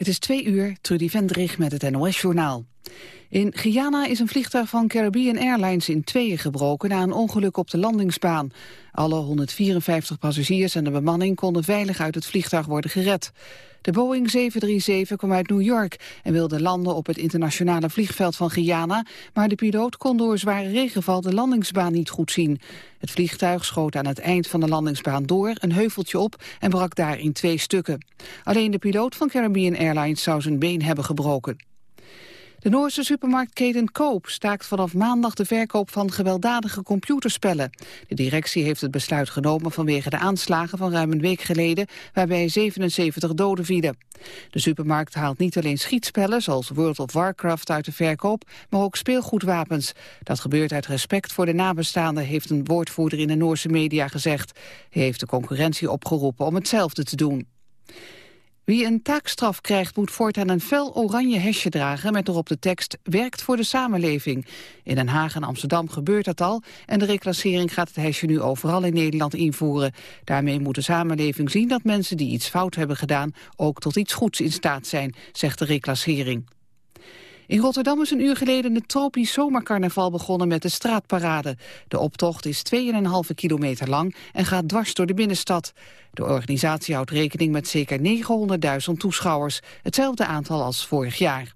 Het is twee uur, Trudy Vendrig met het NOS-journaal. In Guyana is een vliegtuig van Caribbean Airlines in tweeën gebroken na een ongeluk op de landingsbaan. Alle 154 passagiers en de bemanning konden veilig uit het vliegtuig worden gered. De Boeing 737 kwam uit New York en wilde landen op het internationale vliegveld van Guyana, maar de piloot kon door zware regenval de landingsbaan niet goed zien. Het vliegtuig schoot aan het eind van de landingsbaan door, een heuveltje op en brak daar in twee stukken. Alleen de piloot van Caribbean Airlines zou zijn been hebben gebroken. De Noorse supermarktketen Koop staakt vanaf maandag de verkoop van gewelddadige computerspellen. De directie heeft het besluit genomen vanwege de aanslagen van ruim een week geleden, waarbij 77 doden vielen. De supermarkt haalt niet alleen schietspellen, zoals World of Warcraft uit de verkoop, maar ook speelgoedwapens. Dat gebeurt uit respect voor de nabestaanden, heeft een woordvoerder in de Noorse media gezegd. Hij heeft de concurrentie opgeroepen om hetzelfde te doen. Wie een taakstraf krijgt moet voortaan een fel oranje hesje dragen met erop de tekst werkt voor de samenleving. In Den Haag en Amsterdam gebeurt dat al en de reclassering gaat het hesje nu overal in Nederland invoeren. Daarmee moet de samenleving zien dat mensen die iets fout hebben gedaan ook tot iets goeds in staat zijn, zegt de reclassering. In Rotterdam is een uur geleden het tropisch zomercarnaval begonnen met de straatparade. De optocht is 2,5 kilometer lang en gaat dwars door de binnenstad. De organisatie houdt rekening met zeker 900.000 toeschouwers, hetzelfde aantal als vorig jaar.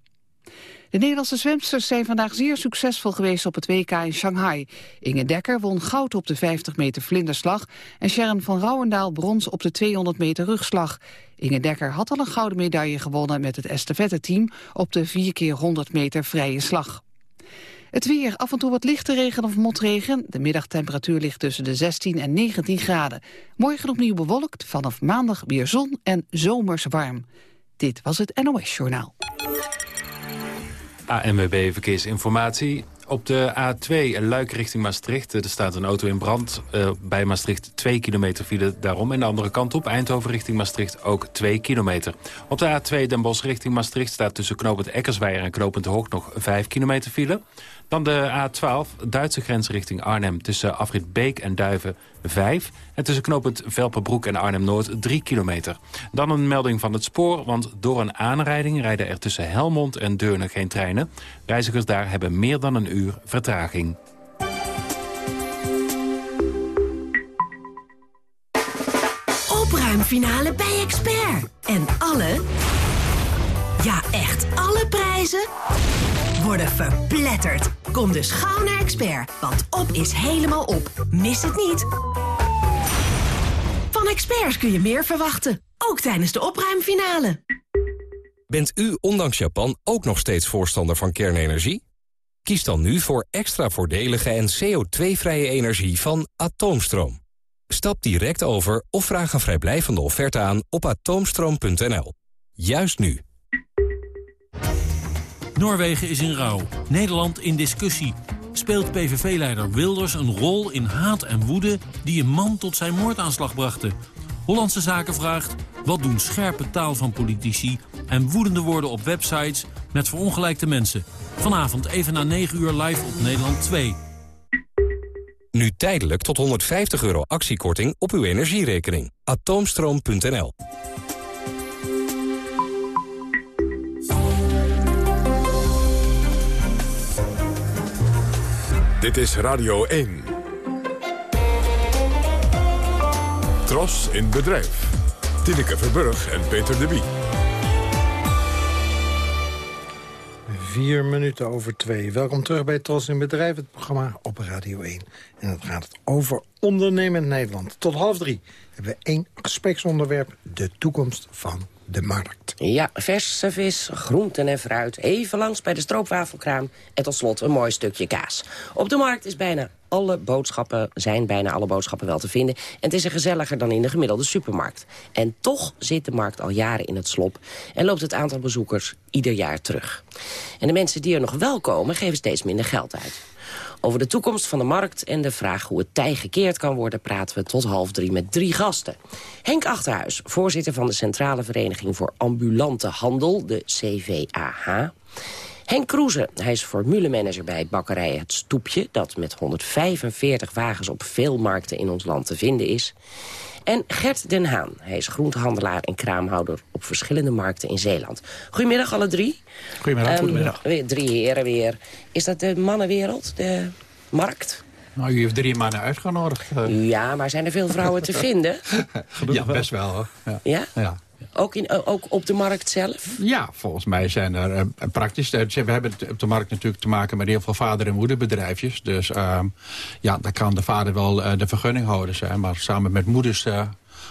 De Nederlandse zwemsters zijn vandaag zeer succesvol geweest op het WK in Shanghai. Inge Dekker won goud op de 50 meter vlinderslag... en Sharon van Rouwendaal brons op de 200 meter rugslag. Inge Dekker had al een gouden medaille gewonnen met het estafette-team... op de 4 keer 100 meter vrije slag. Het weer, af en toe wat lichte regen of motregen. De middagtemperatuur ligt tussen de 16 en 19 graden. Morgen opnieuw bewolkt, vanaf maandag weer zon en zomers warm. Dit was het NOS Journaal. ANWB Verkeersinformatie. Op de A2 Luik richting Maastricht. Er staat een auto in brand. Uh, bij Maastricht 2 kilometer file daarom. En de andere kant op, Eindhoven richting Maastricht, ook 2 kilometer. Op de A2 Den Bosch richting Maastricht staat tussen knooppunt Eckersweijer en knooppunt Hoog nog 5 kilometer file. Dan de A12, Duitse grens richting Arnhem... tussen Afrit Beek en Duiven 5. En tussen knooppunt Velperbroek en Arnhem-Noord 3 kilometer. Dan een melding van het spoor, want door een aanrijding... rijden er tussen Helmond en Deurne geen treinen. Reizigers daar hebben meer dan een uur vertraging. Opruimfinale bij Expert. En alle, ja echt alle prijzen worden verpletterd. Kom dus gauw naar Expert, want op is helemaal op. Mis het niet. Van experts kun je meer verwachten, ook tijdens de opruimfinale. Bent u ondanks Japan ook nog steeds voorstander van kernenergie? Kies dan nu voor extra voordelige en CO2-vrije energie van Atoomstroom. Stap direct over of vraag een vrijblijvende offerte aan op atoomstroom.nl. Juist nu. Noorwegen is in rouw. Nederland in discussie. Speelt PVV-leider Wilders een rol in haat en woede... die een man tot zijn moordaanslag brachten? Hollandse Zaken vraagt... wat doen scherpe taal van politici... en woedende woorden op websites met verongelijkte mensen? Vanavond even na 9 uur live op Nederland 2. Nu tijdelijk tot 150 euro actiekorting op uw energierekening. Atoomstroom.nl Dit is Radio 1. Tros in bedrijf. Tineke Verburg en Peter de Bie. Vier minuten over twee. Welkom terug bij Tros in Bedrijf, het programma op Radio 1. En het gaat over ondernemend Nederland. Tot half drie hebben we één gespreksonderwerp. De toekomst van de markt. Ja, verse vis, groenten en fruit. Even langs bij de stroopwafelkraam. En tot slot een mooi stukje kaas. Op de markt is bijna alle boodschappen, zijn bijna alle boodschappen wel te vinden. En het is er gezelliger dan in de gemiddelde supermarkt. En toch zit de markt al jaren in het slop. En loopt het aantal bezoekers ieder jaar terug. En de mensen die er nog wel komen, geven steeds minder geld uit. Over de toekomst van de markt en de vraag hoe het tij gekeerd kan worden... praten we tot half drie met drie gasten. Henk Achterhuis, voorzitter van de Centrale Vereniging voor Ambulante Handel, de CVAH. Henk Kroeze, hij is formulemanager bij bakkerij Het Stoepje... dat met 145 wagens op veel markten in ons land te vinden is. En Gert den Haan, hij is groentehandelaar en kraamhouder... op verschillende markten in Zeeland. Goedemiddag alle drie. Goedemiddag. Um, goedemiddag. Weer drie heren weer. Is dat de mannenwereld, de markt? Nou, u heeft drie mannen uitgenodigd. Uh. Ja, maar zijn er veel vrouwen te vinden? ja, best wel hoor. Ja? ja? ja. Ook, in, ook op de markt zelf? Ja, volgens mij zijn er uh, praktisch... we hebben op de markt natuurlijk te maken met heel veel vader- en moederbedrijfjes. Dus uh, ja, daar kan de vader wel uh, de vergunninghouder zijn. Maar samen met moeders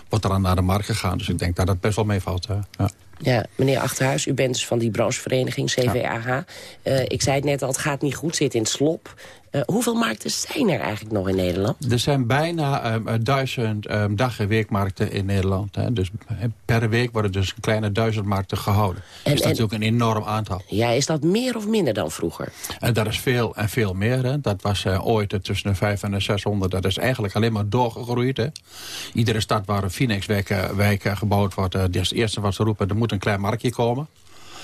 wordt er dan naar de markt gegaan. Dus ik denk dat dat best wel meevalt. ja. Ja, meneer Achterhuis, u bent dus van die branchevereniging CVAH. Ja. Uh, ik zei het net al, het gaat niet goed, zit in het slop. Uh, hoeveel markten zijn er eigenlijk nog in Nederland? Er zijn bijna um, duizend um, dag- en weekmarkten in Nederland. Hè. Dus per week worden dus een kleine duizend markten gehouden. En, dus dat en, is ook een enorm aantal. Ja, is dat meer of minder dan vroeger? En dat is veel en veel meer. Hè. Dat was uh, ooit tussen de 500 en de 600. Dat is eigenlijk alleen maar doorgegroeid. Hè. Iedere stad waar een Phoenix-wijk gebouwd wordt... dat is het eerste wat ze roepen, er moet een klein marktje komen.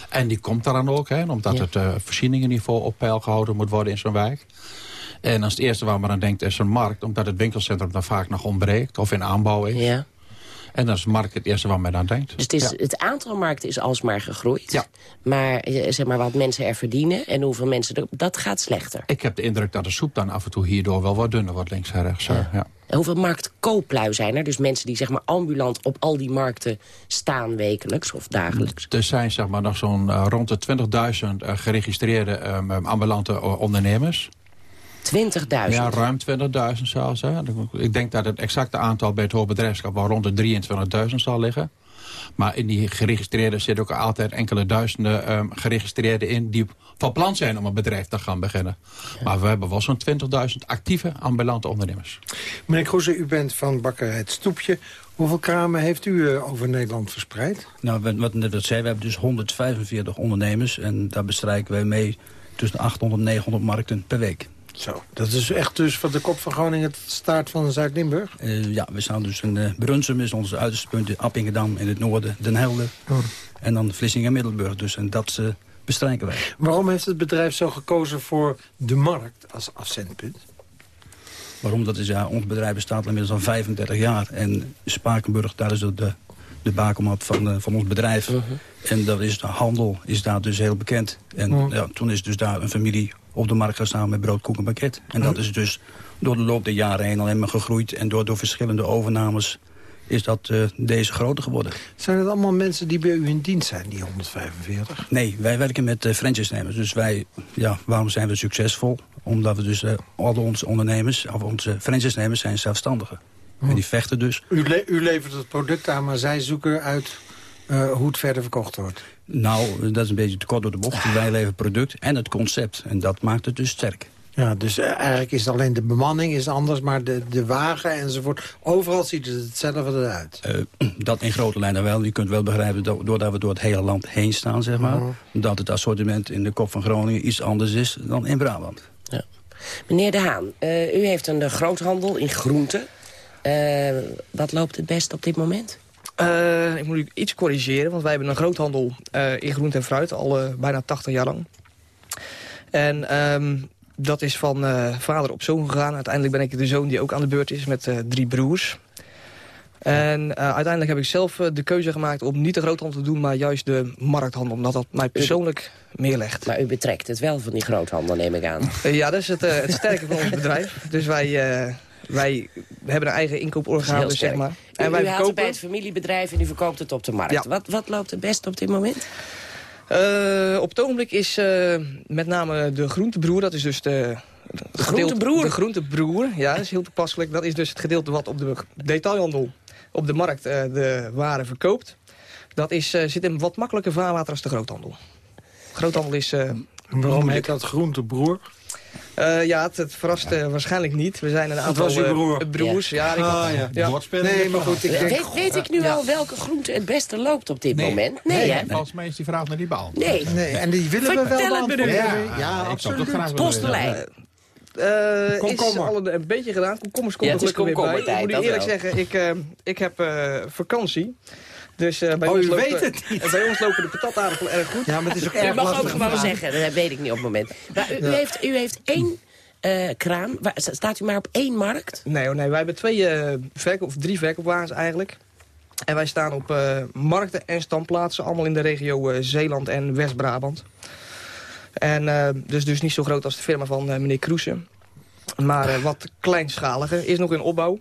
En die komt dan ook, hè, omdat ja. het uh, voorzieningenniveau op peil gehouden moet worden in zo'n wijk. En als het eerste waar men aan denkt is een markt, omdat het winkelcentrum dan vaak nog ontbreekt of in aanbouw is. Ja. En dan is de markt het eerste waar men aan denkt. Dus het, is, ja. het aantal markten is alsmaar gegroeid. Ja. Maar, zeg maar wat mensen er verdienen en hoeveel mensen er... dat gaat slechter. Ik heb de indruk dat de soep dan af en toe hierdoor wel wat dunner wordt links en rechts. Ja. Ja. En hoeveel marktkooplui zijn er? Dus mensen die zeg maar ambulant op al die markten staan wekelijks of dagelijks. Er zijn zeg maar nog zo'n uh, rond de 20.000 uh, geregistreerde um, ambulante ondernemers. 20.000? Ja, ruim 20.000 zelfs. Hè. Ik denk dat het exacte aantal bij het hoofdbedrijfschap wel rond de 23.000 zal liggen. Maar in die geregistreerden zitten ook altijd enkele duizenden um, geregistreerden in... die van plan zijn om een bedrijf te gaan beginnen. Ja. Maar we hebben wel zo'n 20.000 actieve ambulante ondernemers. Meneer Kroeze, u bent van bakkerij Het Stoepje. Hoeveel kramen heeft u uh, over Nederland verspreid? Nou, wat net wat zei, we hebben dus 145 ondernemers... en daar bestrijken wij mee tussen 800 en 900 markten per week. Zo, dat is echt dus van de kop van Groningen het staart van Zuid-Limburg? Uh, ja, we staan dus in uh, Brunsum, is onze uiterste punt, Appingedam in het noorden, Den Helder. Oh. En dan Vlissingen en Middelburg, dus en dat uh, bestrijken wij. Waarom heeft het bedrijf zo gekozen voor de markt als afzendpunt? Waarom? Dat is ja, ons bedrijf bestaat inmiddels al 35 jaar. En Spakenburg, daar is de, de, van, van ons bedrijf. -huh. En dat is de handel, is daar dus heel bekend. En -huh. ja, toen is dus daar een familie op de markt gaan staan met brood, koek en pakket. En dat is dus door de loop der jaren heen alleen maar gegroeid. En door, door verschillende overnames is dat uh, deze groter geworden. Zijn het allemaal mensen die bij u in dienst zijn, die 145? Nee, wij werken met uh, franchise-nemers. Dus wij, ja, waarom zijn we succesvol? Omdat we dus, uh, alle onze ondernemers, of onze franchise-nemers zijn zelfstandigen. Hm. En die vechten dus. U, le u levert het product aan, maar zij zoeken uit uh, hoe het verder verkocht wordt? Nou, dat is een beetje te kort door de bocht. Wij leveren product en het concept. En dat maakt het dus sterk. Ja, dus eigenlijk is alleen de bemanning is anders, maar de, de wagen enzovoort. Overal ziet het hetzelfde eruit. Uh, dat in grote lijnen wel. Je kunt wel begrijpen, dat, doordat we door het hele land heen staan, zeg maar... Uh -huh. dat het assortiment in de kop van Groningen iets anders is dan in Brabant. Ja. Meneer De Haan, uh, u heeft een groothandel in groenten. wat loopt het best op dit moment? Uh, ik moet u iets corrigeren, want wij hebben een groothandel uh, in groente en fruit al uh, bijna 80 jaar lang. En um, dat is van vader op zoon gegaan. Uiteindelijk ben ik de zoon die ook aan de beurt is met drie broers. En uiteindelijk heb ik zelf de keuze gemaakt om niet de groothandel te doen... maar juist de markthandel, omdat dat mij persoonlijk u, meer legt. Maar u betrekt het wel van die groothandel, neem ik aan. ja, dat is het, het sterke van ons bedrijf. Dus wij... Wij hebben een eigen inkooporgaan, dus zeg maar. En u, wij u verkopen... het bij het familiebedrijf en u verkoopt het op de markt. Ja. Wat, wat loopt het best op dit moment? Uh, op het ogenblik is uh, met name de groentebroer, dat is dus de... De groentebroer? De groentebroer, ja, dat is heel toepasselijk. Dat is dus het gedeelte wat op de detailhandel, op de markt, uh, de waren verkoopt. Dat is, zit in wat makkelijker vaarwater als de groothandel. Groothandel is... Waarom heet dat groentebroer? Uh, ja, het, het verrast uh, waarschijnlijk niet. We zijn een aantal was broer. Uh, broers. Ja, ja, ah, ja. ja. Nee, maar goed. Ik denk, weet, weet ik nu al welke groente het beste loopt op dit nee. moment? Nee, nee, hè? Volgens mij is die vraag naar die bal. Nee. nee. En die willen Vertel we wel beantwoorden. Ja, ja, ja absoluut. Postelijn. Uh, is al een, een beetje gedaan. Komkommers komt ja, er gelukkig weer bij. Ik moet eerlijk wel. zeggen, ik, uh, ik heb uh, vakantie. Dus uh, bij, oh, ons u lopen, weet het niet. bij ons lopen de patataardappelen erg goed. Ja, maar het is ook U erg mag lastig ook gewoon zeggen, dat weet ik niet op het moment. Maar u, u Ja. heeft, u heeft één eh, kraam. Waar, staat u maar op één markt? Nee, hoor, nee wij hebben twee eh, verkoop, of drie verkoopwagens eigenlijk. En wij staan op eh, markten en standplaatsen, allemaal in de regio eh, Zeeland en West-Brabant. En eh, dus, dus niet zo groot als de firma van eh, meneer Kroesen. Maar eh, wat kleinschaliger, is nog in opbouw.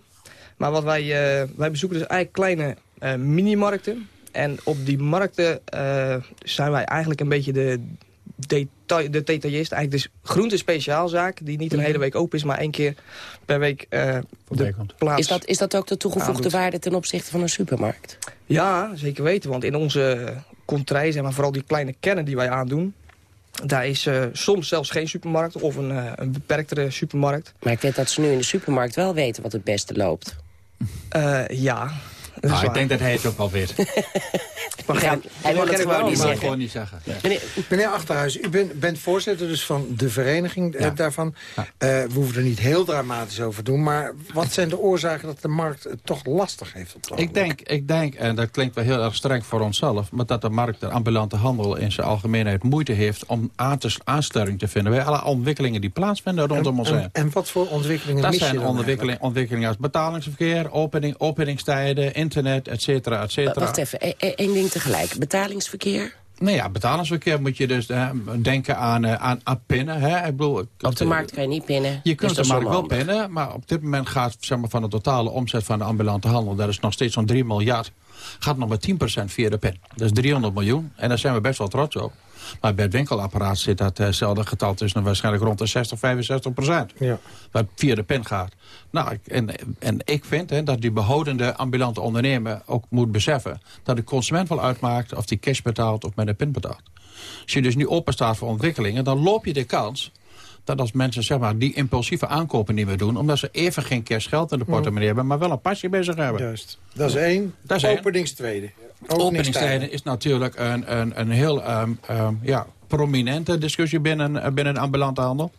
Maar wat wij, eh, wij bezoeken dus eigenlijk kleine eh mini-markten. En op die markten eh, zijn wij eigenlijk een beetje de, detail, de detailist. Eigenlijk dus groente speciaalzaak, die niet een hele week open is, maar één keer per week eh de plaats Is dat, is dat ook de toegevoegde aandoet. waarde ten opzichte van een supermarkt? Ja, zeker weten. Want in onze contrij, zeg maar, vooral die kleine kennen die wij aandoen... daar is eh, soms zelfs geen supermarkt of een, eh, een beperktere supermarkt. Maar ik weet dat ze nu in de supermarkt wel weten wat het beste loopt. Eh, ja, Nou, ik denk dat hij het ook wel weet. Maar hij wil het gewoon niet zeggen. Gewoon niet zeggen. Ja. Meneer, Meneer Achterhuis, u bent, bent voorzitter dus van de vereniging eh, Ja. daarvan. Eh, we hoeven er niet heel dramatisch over te doen. Maar wat zijn de oorzaken dat de markt het toch lastig heeft op Ik denk, ik denk, en dat klinkt wel heel erg streng voor onszelf... maar dat de markt, de ambulante handel in zijn algemeenheid moeite heeft... om aan te, aansturing te vinden bij alle ontwikkelingen die plaatsvinden rondom ons en, heen. en wat voor ontwikkelingen Dat mis je zijn ontwikkelingen, ontwikkelingen als betalingsverkeer, opening, openingstijden, internet, et cetera, et cetera. wacht even, e- e- één ding tegelijk. Betalingsverkeer? Nou ja, betalingsverkeer moet je dus eh, denken aan, eh, aan, aan pinnen. Hè? Ik bedoel, Op de markt kan je niet pinnen. Je dus kunt dat de markt wel pinnen, maar op dit moment gaat zeg maar, van de totale omzet van de ambulante handel, dat is nog steeds zo'n 3 miljard, gaat nog maar 10% via de pin. Dat is 300 miljoen en daar zijn we best wel trots op. Maar bij het winkelapparaat zit datzelfde getal tussen waarschijnlijk rond de 60, 65 procent. Ja. Wat via de pen gaat. Nou, en, en ik vind hè, dat die behoudende ambulante ondernemer ook moet beseffen... dat de consument wel uitmaakt of die cash betaalt of met een pin betaalt. Als je dus nu open staat voor ontwikkelingen... dan loop je de kans dat als mensen zeg maar, die impulsieve aankopen niet meer doen... omdat ze even geen cash geld in de portemonnee hebben... maar wel een pasje bij zich hebben. Juist. Dat is één. Dat is. Openingstweede. Openingstijden is natuurlijk een, een, een heel ehm, ehm, ja, prominente discussie binnen, eh, binnen de ambulante handel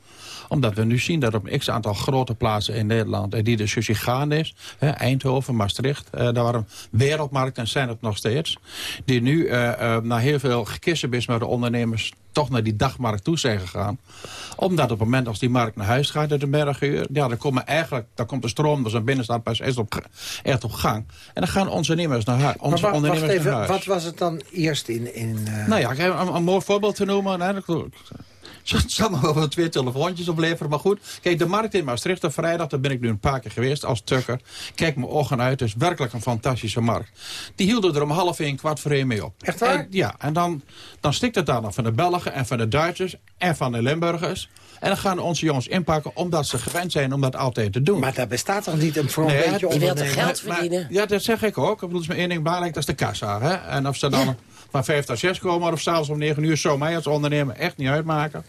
omdat we nu zien dat op een x-aantal grote plaatsen in Nederland... eh, die discussie gaande is. Hè, Eindhoven, Maastricht. eh, daar waren wereldmarkten en zijn het nog steeds. Die nu eh, eh, na heel veel gekissenbis met de ondernemers... toch naar die dagmarkt toe zijn gegaan. Omdat op het moment als die markt naar huis gaat uit de middaguur... ja, dan, komen eigenlijk, dan komt de stroom, dus een binnenstad pas echt op, echt op gang. En dan gaan onze ondernemers naar huis. Maar Onze wacht ondernemers naar even, huis. wat was het dan eerst in... in eh, Nou ja, ik heb een, een mooi voorbeeld te noemen. Nee, het zal me wel twee telefoontjes opleveren, maar goed. Kijk, de markt in Maastricht op vrijdag, daar ben ik nu een paar keer geweest als tukker. Kijk mijn ogen uit, het is werkelijk een fantastische markt. Die hielden er om half één, kwart voor één mee op. Echt waar? En, ja, en dan, dan stikt het daar nog van de Belgen en van de Duitsers en van de Limburgers. En dan gaan onze jongens inpakken omdat ze gewend zijn om dat altijd te doen. Maar dat bestaat toch niet een voor een Nee, beetje je wilt er geld Maar- verdienen. ja, dat zeg ik ook. Ik bedoel, is maar één ding belangrijk, dat is de kassa. Hè? En of ze dan van vijf tot zes komen of s'avonds om negen uur... zou mij als ondernemer echt niet uitmaken.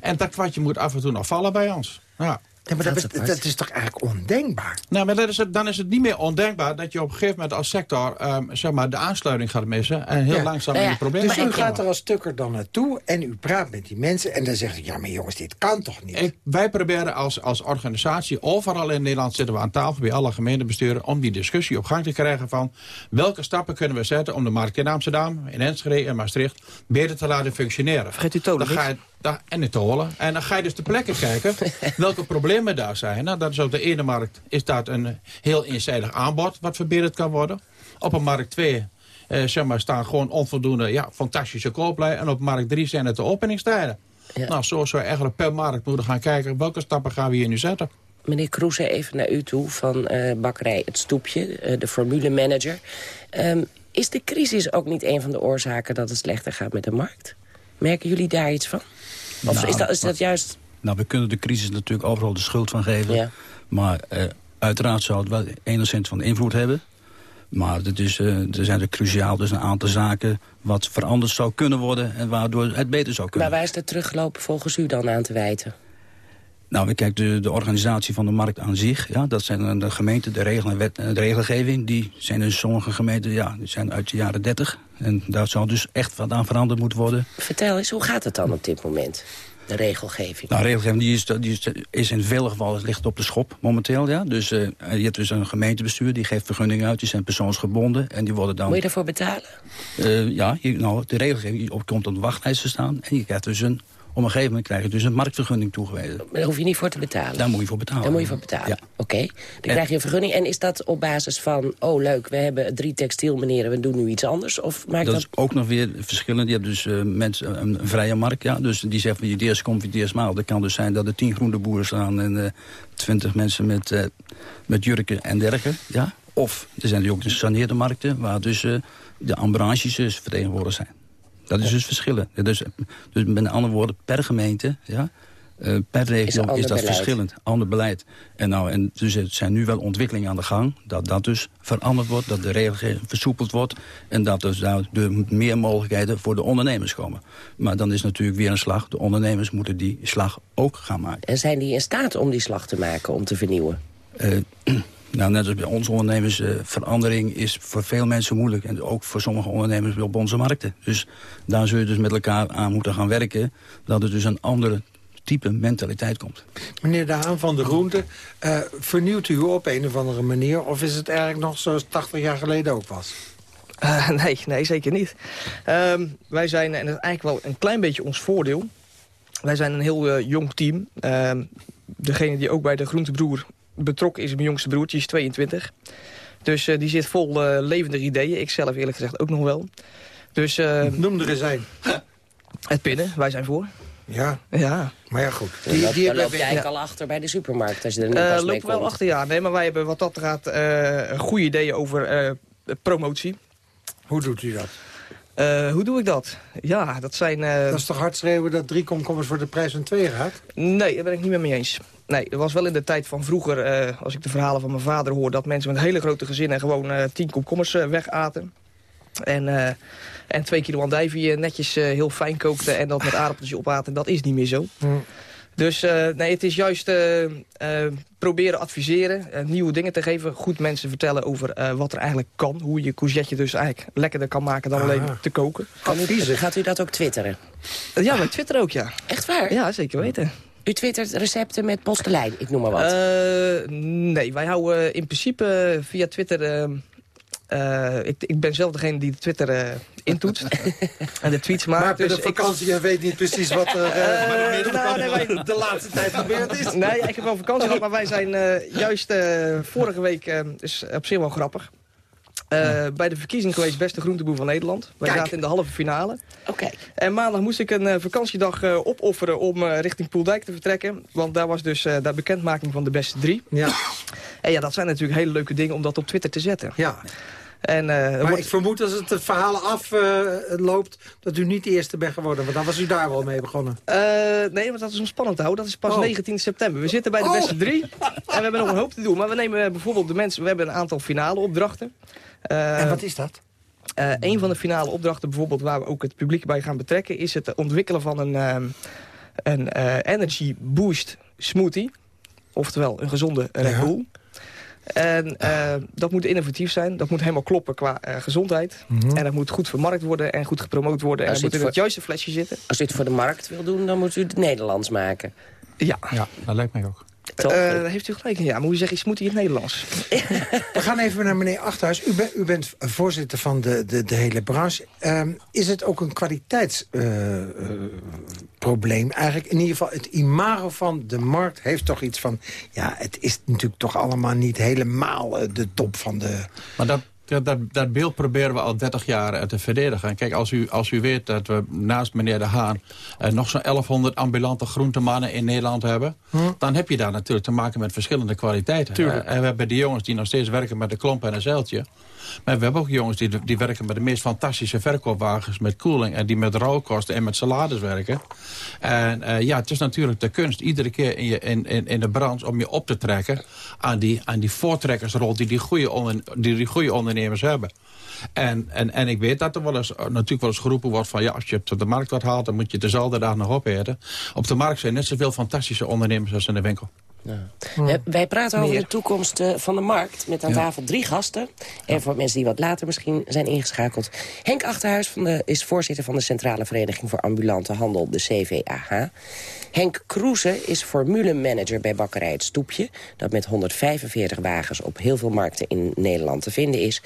En dat kwartje moet af en toe nog vallen bij ons. Ja. Ja, maar dat, Dat is dat toch eigenlijk ondenkbaar? Nou, maar dat is het, dan is het niet meer ondenkbaar dat je op een gegeven moment als sector ehm, zeg maar, de aansluiting gaat missen en heel Ja. langzaam Nou in de problemen Dus Maar u gaat er als tukker dan naartoe en u praat met die mensen... en dan zegt u, ja, maar jongens, dit kan toch niet? Ik, wij proberen als, als organisatie, overal in Nederland zitten we aan tafel bij alle gemeentebesturen, om die discussie op gang te krijgen van welke stappen kunnen we zetten om de markt in Amsterdam, in Enschede en Maastricht beter te laten functioneren. Vergeet u Tolen Dan ga je, en de tolen. En dan ga je dus de plekken kijken welke problemen daar zijn. Nou, dat is op de ene markt is dat een heel eenzijdig aanbod wat verbeterd kan worden. Op een markt 2 eh, zeg maar, staan gewoon onvoldoende ja, fantastische kooplui. En op markt 3 zijn het de openingstijden. Ja. Nou, zo zou je eigenlijk per markt moeten gaan kijken... welke stappen gaan we hier nu zetten. Meneer Kroeze, even naar u toe van eh, bakkerij Het Stoepje, eh, de formulemanager. Ehm is de crisis ook niet een van de oorzaken dat het slechter gaat met de markt? Merken jullie daar iets van? Of Nou, is, dat, is dat juist... Nou, we kunnen de crisis natuurlijk overal de schuld van geven. Ja. Maar eh, uiteraard zou het wel enigszins van invloed hebben. Maar het is, eh, er zijn er cruciaal dus een aantal zaken... wat veranderd zou kunnen worden en waardoor het beter zou Maar kunnen. waar is de teruglopen volgens u dan aan te wijten? Nou, kijk, de, de organisatie van de markt aan zich... Ja, dat zijn dan de gemeenten, de, regel en wet, eh, de regelgeving... die zijn in sommige gemeenten ja, die zijn uit de jaren 30. En daar zou dus echt wat aan veranderd moeten worden. Vertel eens, hoe gaat het dan op dit moment? de regelgeving? Nou, regelgeving die is, die is, is in veel gevallen ligt op de schop momenteel. Ja? Dus uh, je hebt dus een gemeentebestuur, die geeft vergunningen uit. Die zijn persoonsgebonden en die worden dan... Moet je daarvoor betalen? Uh, ja, je, nou, de regelgeving komt op de wachtlijst te staan. En je krijgt dus een op een gegeven moment krijg je dus een marktvergunning toegewezen. Daar hoef je niet voor te betalen? Daar moet je voor betalen. Daar moet je voor betalen, ja. oké. Dan krijg je een vergunning. En is dat op basis van, oh leuk, we hebben drie textielmeneren... we doen nu iets anders? Of maakt dat, dat, is ook nog weer verschillend. Je hebt dus uh, mensen, een, vrije markt, ja. Dus die zeggen van je eerst komt, je eerst maal. Dat kan dus zijn dat er tien groente boeren staan... en uh, twintig mensen met, uh, met jurken en dergelijke, ja. Of er zijn er ook de gesaneerde markten... waar dus de ambranches vertegenwoordigd zijn. Dat is dus verschillen. Dus, dus met andere woorden, per gemeente, ja, uh, per regio is, is dat beleid. verschillend. Ander beleid. En, nou, en dus er zijn nu wel ontwikkelingen aan de gang. Dat dat dus veranderd wordt, dat de regelgeving versoepeld wordt. En dat dus daar de meer mogelijkheden voor de ondernemers komen. Maar dan is natuurlijk weer een slag. De ondernemers moeten die slag ook gaan maken. En zijn die in staat om die slag te maken, om te vernieuwen? Uh, Nou, net als bij onze ondernemers, uh, verandering is voor veel mensen moeilijk. En ook voor sommige ondernemers op onze markten. Dus daar zul je dus met elkaar aan moeten gaan werken. Dat er dus een andere type mentaliteit komt. Meneer De Haan van de Groente, uh, vernieuwt u op een of andere manier... of is het eigenlijk nog zoals 80 jaar geleden ook was? Uh, nee, nee, zeker niet. Uh, wij zijn, en dat is eigenlijk wel een klein beetje ons voordeel... wij zijn een heel jong team. Ehm, degene die ook bij de Groentebroer betrokken is mijn jongste broertje, is 22. Dus uh, die zit vol uh, levendige ideeën. Ik zelf eerlijk gezegd ook nog wel. Dus, uh, Noem er eens een. Het pinnen, wij zijn voor. Ja. ja. Maar ja, goed. Die, die, die loop jij ja. al achter bij de supermarkt als je er niet uh, loop wel achter, ja. Nee, maar wij hebben wat dat gaat goede ideeën over promotie. Hoe doet u dat? Uh, hoe doe ik dat? Ja, dat zijn... Uh... Dat is toch hard schreeuwen dat drie komkommers voor de prijs van twee gaat? Nee, daar ben ik niet met mee eens. Nee, er was wel in de tijd van vroeger, uh, als ik de verhalen van mijn vader hoor... dat mensen met hele grote gezinnen gewoon tien komkommers wegaten. En, en twee kilo andijvie netjes heel fijn kookten en dat met aardappeltjes opaten. Dat is niet meer zo. Mm. Dus uh, nee, het is juist uh, uh, proberen adviseren, nieuwe dingen te geven. Goed mensen vertellen over wat er eigenlijk kan. Hoe je courgette dus eigenlijk lekkerder kan maken dan alleen te koken. Adviezen. Gaat u dat ook twitteren? ja, wij twitteren ook, ja. Echt waar? Ja, zeker weten. U twittert recepten met postelijn, ik noem maar wat. nee, wij houden in principe via Twitter uh, ik, ik, ben zelf degene die de Twitter uh, intoetst en de tweets maakt. Maar dus de vakantie, ik... weet niet precies wat er uh, uh, nou, nee, wij... de laatste tijd gebeurd is. Nee, ik heb wel vakantie gehad, maar wij zijn juist vorige week, is op zich wel grappig... Uh, bij de verkiezing geweest beste groenteboer van Nederland. Wij zaten in de halve finale. Oké. En maandag moest ik een uh, vakantiedag uh, opofferen om richting Poeldijk te vertrekken. Want daar was dus de bekendmaking van de beste drie. Ja. En ja, dat zijn natuurlijk hele leuke dingen om dat op Twitter te zetten. Ja. En, uh, maar wordt... ik vermoed als het, verhaal afloopt... Uh, dat u niet de eerste bent geworden. Want dan was u daar wel mee begonnen. Uh, nee, maar dat is om spannend te houden. Dat is pas oh. 19 september. We zitten bij de beste oh. drie. En we hebben nog een hoop te doen. Maar we nemen bijvoorbeeld de mensen... We hebben een aantal finale opdrachten. En wat is dat? Uh, een van de finale opdrachten bijvoorbeeld waar we ook het publiek bij gaan betrekken... is het ontwikkelen van een, uh, een uh, Energy Boost smoothie. Oftewel een gezonde Red Bull. Ja. En uh, dat moet innovatief zijn. Dat moet helemaal kloppen qua uh, gezondheid. Mm -hmm. En dat moet goed vermarkt worden en goed gepromoot worden. En dat moet in voor... het juiste flesje zitten. Als u het voor de markt wil doen, dan moet u het Nederlands maken. Ja. Ja, dat lijkt mij ook. Uh, heeft u gelijk. Ja, maar hoe zeg je smoothie in het Nederlands? We gaan even naar meneer Achterhuis. U, ben, u bent voorzitter van de, de, de hele branche. Um, is het ook een kwaliteitsprobleem? Uh, Eigenlijk in ieder geval het imago van de markt heeft toch iets van... ja, het is natuurlijk toch allemaal niet helemaal de top van de... Maar dat ja, dat, dat beeld proberen we al 30 jaar eh, te verdedigen. Kijk, als u, als u weet dat we naast meneer De Haan... Eh, nog zo'n 1100 ambulante groentemannen in Nederland hebben... Hm. dan heb je daar natuurlijk te maken met verschillende kwaliteiten. Uh, en we hebben die jongens die nog steeds werken met de klomp en een zeiltje. Maar we hebben ook jongens die, die werken met de meest fantastische verkoopwagens... met koeling en die met rauwkosten en met salades werken. En uh, ja, het is natuurlijk de kunst iedere keer in, je, in, in, in de branche... om je op te trekken aan die, aan die voortrekkersrol die die goede, die, die goede ondernemers hebben. En, en, en ik weet dat er wel eens, natuurlijk wel eens geroepen wordt van... ja, als je het de markt wat haalt, dan moet je het dezelfde dag nog opeten. Op de markt zijn net zoveel fantastische ondernemers als in de winkel. Eh, wij praten over de toekomst eh, van de markt met aan tafel drie gasten. En voor mensen die wat later misschien zijn ingeschakeld. Henk Achterhuis van de, is voorzitter van de Centrale Vereniging voor Ambulante Handel, de CVAH. Henk Kroeze is formulemanager bij Bakkerij Het Stoepje... dat met 145 wagens op heel veel markten in Nederland te vinden is.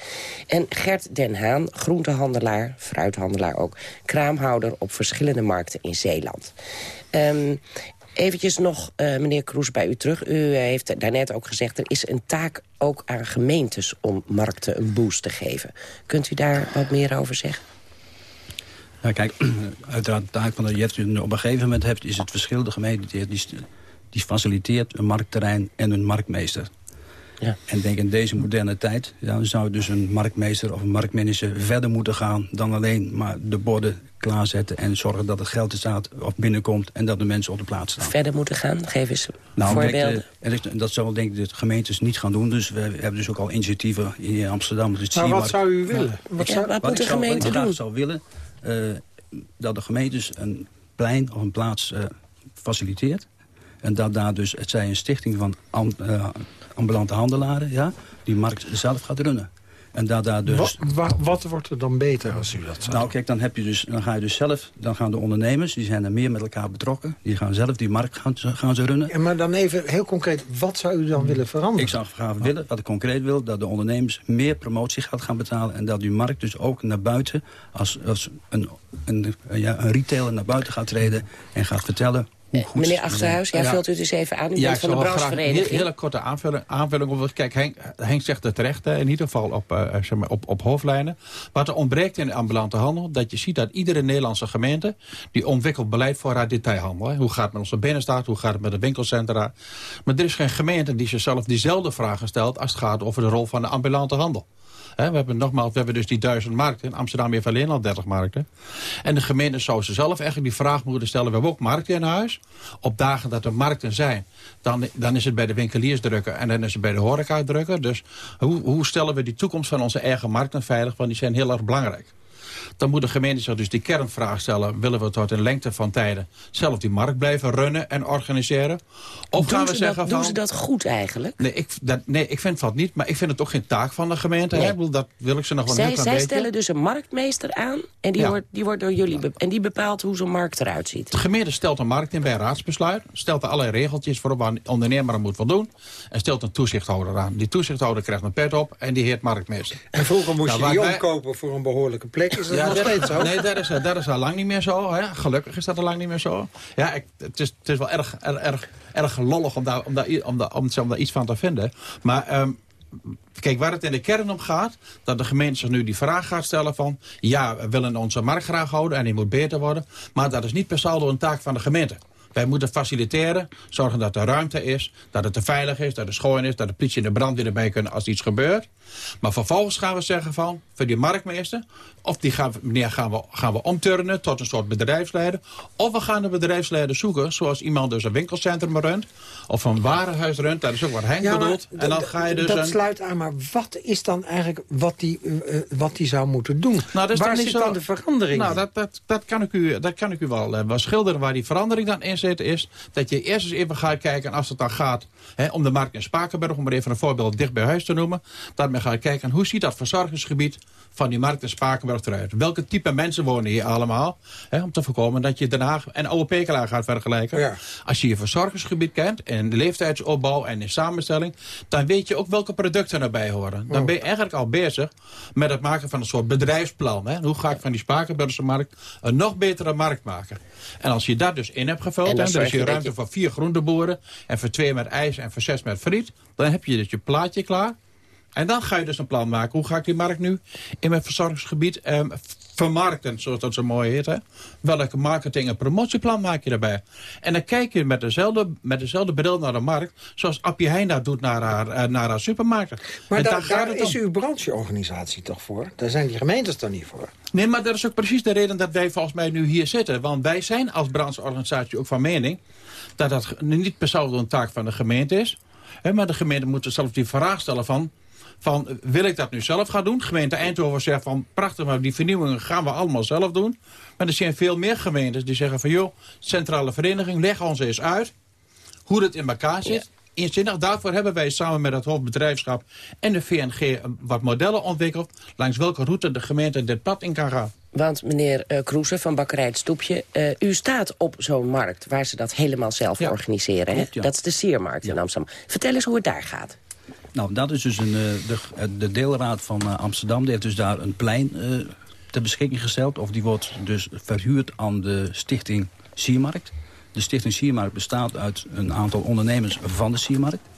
En Gert Den Haan, groentehandelaar, fruithandelaar ook... kraamhouder op verschillende markten in Zeeland. Um, Eventjes nog, uh, meneer Kroes, bij u terug. U heeft daarnet ook gezegd... er is een taak ook aan gemeentes om markten een boost te geven. Kunt u daar wat meer over zeggen? Ja, kijk, uiteraard de taak van de jet op een gegeven moment hebt... is het verschil, de gemeente die, die faciliteert een marktterrein en een marktmeester. Ja. En ik denk in deze moderne tijd dan zou dus een marktmeester of een marktmanager verder moeten gaan... dan alleen maar de borden klaarzetten en zorgen dat het geld er staat of binnenkomt... en dat de mensen op de plaats staan. Verder moeten gaan? Geef eens nou, voorbeelden. Denk, en dat zal denk ik de gemeentes niet gaan doen. Dus we hebben dus ook al initiatieven in Amsterdam. Dus maar wat zou u willen? wat, zou, wat, moet de gemeente doen? Ik zou willen uh, dat de gemeentes een plein of een plaats uh, faciliteert. En dat daar dus, het zij een stichting van uh, ambulante handelaren... Ja, die markt zelf gaat runnen. En dat daar dus... Wat, wat, wat, wordt er dan beter als u dat zou Nou kijk, dan, heb je dus, dan ga je dus zelf... dan gaan de ondernemers, die zijn er meer met elkaar betrokken. Die gaan zelf die markt gaan, gaan ze runnen. Ja, maar dan even heel concreet, wat zou u dan willen veranderen? Ik zou graag willen, wat ik concreet wil... dat de ondernemers meer promotiegeld gaan betalen... en dat die markt dus ook naar buiten... als, als een, een, ja, een retailer naar buiten gaat treden... en gaat vertellen Meneer Achterhuis, jij vult u dus even aan. U ja, bent van de branchevereniging. Een hele korte aanvulling, aanvulling Kijk, Henk, Henk zegt het terecht, in ieder geval op, uh, zeg maar, op, op hoofdlijnen. Wat er ontbreekt in de ambulante handel... dat je ziet dat iedere Nederlandse gemeente... die ontwikkelt beleid voor haar detailhandel. Hè. Hoe gaat het met onze binnenstaat? Hoe gaat het met de winkelcentra? Maar er is geen gemeente die zichzelf diezelfde vragen stelt... als het gaat over de rol van de ambulante handel we hebben nogmaals, we hebben dus die duizend markten. In Amsterdam heeft alleen al 30 markten. En de gemeente zou ze zelf eigenlijk die vraag moeten stellen. We hebben ook markten in huis. Op dagen dat er markten zijn, dan, dan is het bij de winkeliers drukken. En dan is het bij de horeca drukken. Dus hoe, hoe stellen we die toekomst van onze eigen markten veilig? Want die zijn heel erg belangrijk dan moet de gemeente zich dus die kernvraag stellen... willen we tot een lengte van tijden zelf die markt blijven runnen en organiseren? Of doen gaan we zeggen dat, van, Doen ze dat goed eigenlijk? Nee ik, dat, nee, ik vind dat niet, maar ik vind het ook geen taak van de gemeente. Nee. Dat wil ik ze nog wel zij, Zij stellen dus een marktmeester aan en die, wordt, die wordt door jullie en die bepaalt hoe zo'n markt eruit ziet. De gemeente stelt een markt in bij een raadsbesluit, stelt er allerlei regeltjes voor waar een ondernemer moet voldoen en stelt een toezichthouder aan. Die toezichthouder krijgt een pet op en die heet marktmeester. En vroeger moest nou, je die omkopen voor een behoorlijke plek. Is dat ja, Nee, dat is, dat is al lang niet meer zo. Hè. Gelukkig is dat al lang niet meer zo. Ja, ik, het, is, het is wel erg, erg, erg lollig om daar, om, daar, om, daar, om, daar iets van te vinden. Maar... Um, Kijk, waar het in de kern om gaat... dat de gemeente zich nu die vraag gaat stellen van... ja, we willen onze markt graag houden en die moet beter worden... maar dat is niet per saldo een taak van de gemeente. Wij moeten faciliteren, zorgen dat er ruimte is, dat het te veilig is, dat het schoon is, dat de politie en de brandweer erbij kunnen als iets gebeurt. Maar vervolgens gaan we zeggen van, voor die marktmeester, of die gaan, meneer, gaan, we, gaan we omturnen tot een soort bedrijfsleider, of we gaan de bedrijfsleider zoeken, zoals iemand dus een winkelcentrum runt, of een warenhuis runt, dat is ook wat Henk ja, bedoelt. En dan ga je dus dat sluit aan, maar wat is dan eigenlijk wat die, uh, wat die zou moeten doen? Nou, waar zit dan de verandering Nou, dat, dat, dat, kan ik u, dat kan ik u wel, uh, wel schilderen waar die verandering dan in is dat je eerst eens even gaat kijken... als het dan gaat hè, om de markt in Spakenburg... om maar even een voorbeeld dicht bij huis te noemen... dat men gaat kijken hoe ziet dat verzorgingsgebied van die markt in Spakenburg eruit. Welke type mensen wonen hier allemaal? Hè, om te voorkomen dat je Den Haag en Oude gaat vergelijken. Als je je verzorgingsgebied kent en de leeftijdsopbouw en de samenstelling... dan weet je ook welke producten erbij horen. Dan oh. ben je eigenlijk al bezig met het maken van een soort bedrijfsplan. Hè? Hoe ga ik van die Spakenburgse markt een nog betere markt maken? En als je dat dus in hebt gevuld, en dan, is je ruimte voor vier groenteboeren... en voor twee met ijs en voor zes met friet... dan heb je dus je plaatje klaar. En dan ga je dus een plan maken. Hoe ga ik die markt nu in mijn verzorgingsgebied eh, vermarkten, zoals dat zo mooi heet. Hè? Welke marketing- en promotieplan maak je daarbij? En dan kijk je met dezelfde, met dezelfde bril naar de markt... zoals Appie Heijn dat doet naar haar, eh, naar haar supermarkten. Maar daar, daar is uw brancheorganisatie toch voor? Daar zijn die gemeentes toch niet voor? Nee, maar dat is ook precies de reden dat wij volgens mij nu hier zitten. Want wij zijn als brancheorganisatie ook van mening... dat dat niet per saldo een taak van de gemeente is... maar de gemeente moet zelf die vraag stellen van van wil ik dat nu zelf gaan doen? Gemeente Eindhoven zegt van prachtig, maar die vernieuwingen gaan we allemaal zelf doen. Maar er zijn veel meer gemeentes die zeggen van joh, centrale vereniging, leg ons eens uit hoe het in elkaar zit. eenzinnig. Daarvoor hebben wij samen met het hoofdbedrijfschap en de VNG wat modellen ontwikkeld... langs welke route de gemeente dit pad in kan gaan. Want meneer uh, Kroeze van Bakkerij het Stoepje... Uh, u staat op zo'n markt waar ze dat helemaal zelf ja. organiseren. Ja. Dat is de Siermarkt ja. in Amsterdam. Vertel eens hoe het daar gaat. Nou, dat is dus een, de, de deelraad van Amsterdam. Die heeft dus daar een plein ter beschikking gesteld. Of die wordt dus verhuurd aan de stichting Siermarkt. De stichting Siermarkt bestaat uit een aantal ondernemers van de Siermarkt.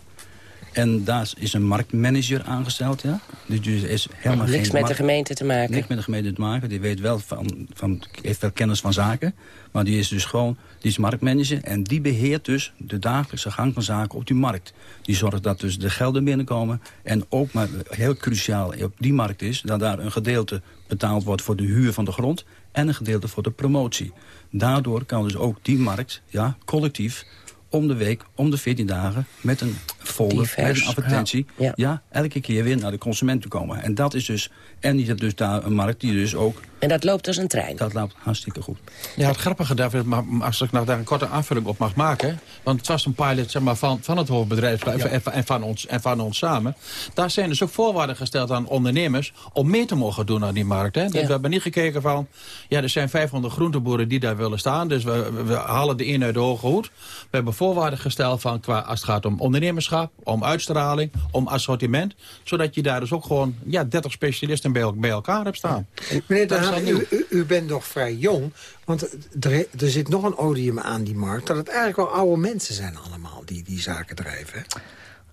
En daar is een marktmanager aangesteld, ja. Dus is helemaal niks geen met de gemeente te maken. Niks met de gemeente te maken. Die weet wel van, van, heeft wel kennis van zaken. Maar die is dus gewoon, die is marktmanager. En die beheert dus de dagelijkse gang van zaken op die markt. Die zorgt dat dus de gelden binnenkomen. En ook, maar heel cruciaal op die markt is... dat daar een gedeelte betaald wordt voor de huur van de grond... en een gedeelte voor de promotie. Daardoor kan dus ook die markt, ja, collectief om de week, om de 14 dagen... met een folder, met een advertentie... Ja. ja. elke keer weer naar de consument toe komen. En dat is dus... En die hebt dus daar een markt die dus ook... En dat loopt als een trein? Dat loopt hartstikke goed. Ja, het grappige daarvoor, als ik nou daar een korte aanvulling op mag maken... want het was een pilot zeg maar, van, van het hoofdbedrijf ja. en, en, van ons, en van ons samen. Daar zijn dus ook voorwaarden gesteld aan ondernemers... om mee te mogen doen aan die markt. Hè. Dus we hebben niet gekeken van... ja, er zijn 500 groenteboeren die daar willen staan... dus we, we halen de een uit de hoge hoed. We hebben voorwaarden gesteld van, qua, als het gaat om ondernemerschap... om uitstraling, om assortiment... zodat je daar dus ook gewoon ja, 30 specialisten bij, bij elkaar hebt staan. Ja. Meneer de Haan, u, u, u, bent nog vrij jong... want er, er, zit nog een odium aan die markt... dat het eigenlijk wel oude mensen zijn allemaal die die zaken drijven.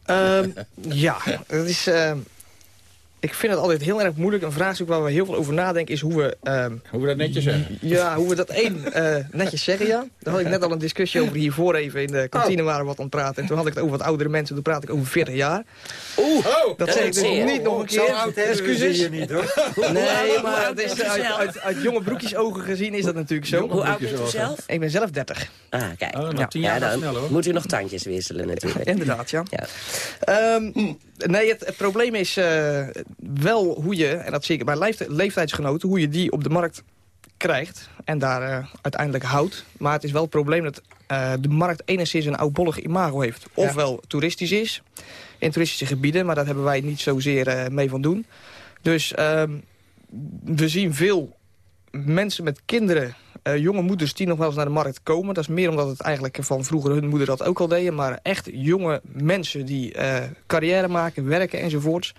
Um, ja, dat is... Uh, ik vind het altijd heel erg moeilijk. Een vraagstuk waar we heel veel over nadenken is hoe we... Um, hoe we dat netjes zeggen. Ja, hoe we dat één uh, netjes zeggen, ja. Daar had ik net al een discussie over hiervoor even in de kantine oh. waren we wat aan het praten. En toen had ik het over wat oudere mensen, toen praat ik over 40 jaar. Oeh, oh, dat zeg ik dus niet nog een keer. Zo oud Excuses. hier niet, hoor. Nee, maar het is uit, uit, uit, jonge broekjes ogen gezien is dat natuurlijk zo. Hoe oud bent u zelf? Ik ben zelf 30. Ah, kijk. Oh, ja. tien jaar ja, snel, hoor. moet u nog tandjes wisselen natuurlijk. Inderdaad, ja. ja. Um, nee, het, het, probleem is uh, wel hoe je, en dat zie ik bij leeft, leeftijdsgenoten... hoe je die op de markt krijgt en daar uh, uiteindelijk houdt. Maar het is wel het probleem dat uh, de markt enigszins een oudbollig imago heeft. Ofwel ja. toeristisch is, in toeristische gebieden... maar daar hebben wij niet zozeer mee van doen. Dus um, we zien veel mensen met kinderen uh, jonge moeders die nog wel eens naar de markt komen. Dat is meer omdat het eigenlijk van vroeger hun moeder dat ook al deden. Maar echt jonge mensen die uh, carrière maken, werken enzovoorts...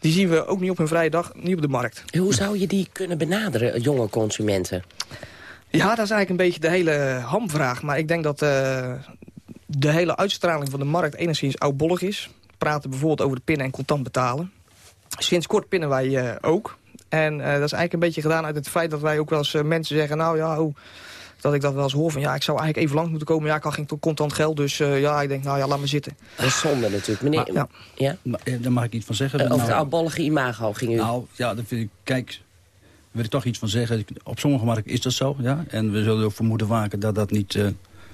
die zien we ook niet op hun vrije dag, niet op de markt. Hoe zou je die kunnen benaderen, jonge consumenten? Ja, dat is eigenlijk een beetje de hele hamvraag. Maar ik denk dat uh, de hele uitstraling van de markt enigszins oudbollig is. We praten bijvoorbeeld over de pinnen en contant betalen. Sinds kort pinnen wij ook. En uh, dat is eigenlijk een beetje gedaan uit het feit dat wij ook wel eens uh, mensen zeggen... nou ja, oh, dat ik dat wel eens hoor van... ja, ik zou eigenlijk even lang moeten komen. Ja, ik had geen contant geld, dus uh, ja, ik denk, nou ja, laat me zitten. Dat is zonde natuurlijk. Meneer, maar, ja. ja? Maar, daar mag ik iets van zeggen. over nou, het oudbollige imago ging u... Nou, ja, dat vind ik... Kijk, wil ik toch iets van zeggen. Op sommige markten is dat zo, ja. En we zullen ook vermoeden waken dat dat niet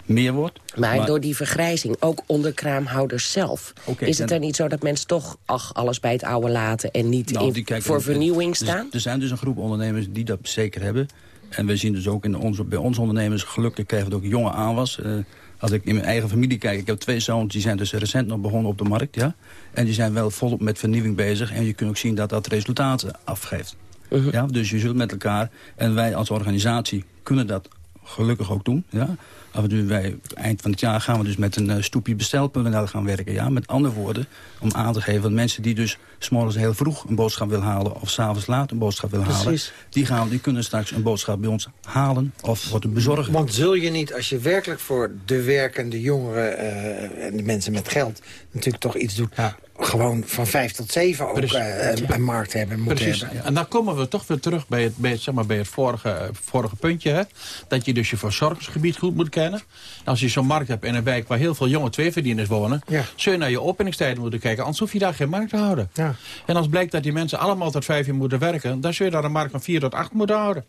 meer wordt. Maar, maar, door die vergrijzing, ook onder kraamhouders zelf... Okay, is het er niet zo dat mensen toch ach, alles bij het oude laten... en niet nou, in, voor vernieuwing staan? Er zijn dus een groep ondernemers die dat zeker hebben. En we zien dus ook in onze, bij onze ondernemers... gelukkig krijgen we ook jonge aanwas. Uh, als ik in mijn eigen familie kijk, ik heb twee zoons... die zijn dus recent nog begonnen op de markt. Ja? En die zijn wel volop met vernieuwing bezig. En je kunt ook zien dat dat resultaten afgeeft. Uh -huh. ja? Dus je zult met elkaar... en wij als organisatie kunnen dat gelukkig ook doen. Ja? af en toe wij, eind van het jaar gaan we dus met een uh, stoepje bestelpunt gaan werken. Ja? Met andere woorden, om aan te geven dat mensen die dus s'morgens heel vroeg een boodschap willen halen... of s'avonds laat een boodschap willen Precies. halen... Die, gaan, die kunnen straks een boodschap bij ons halen of worden bezorgen. Want zul je niet, als je werkelijk voor de werkende jongeren uh, en de mensen met geld... natuurlijk toch iets doet... Ja gewoon van vijf tot zeven ook uh, een markt hebben moeten Precies. hebben. En dan komen we toch weer terug bij het, bij het, zeg maar, bij het vorige, vorige puntje. Hè? Dat je dus je verzorgingsgebied goed moet kennen. als je zo'n markt hebt in een wijk waar heel veel jonge tweeverdieners wonen... Ja. zul je naar je openingstijden moeten kijken. Anders hoef je daar geen markt te houden. Ja. En als blijkt dat die mensen allemaal tot vijf uur moeten werken... dan zul je daar een markt van vier tot acht moeten houden.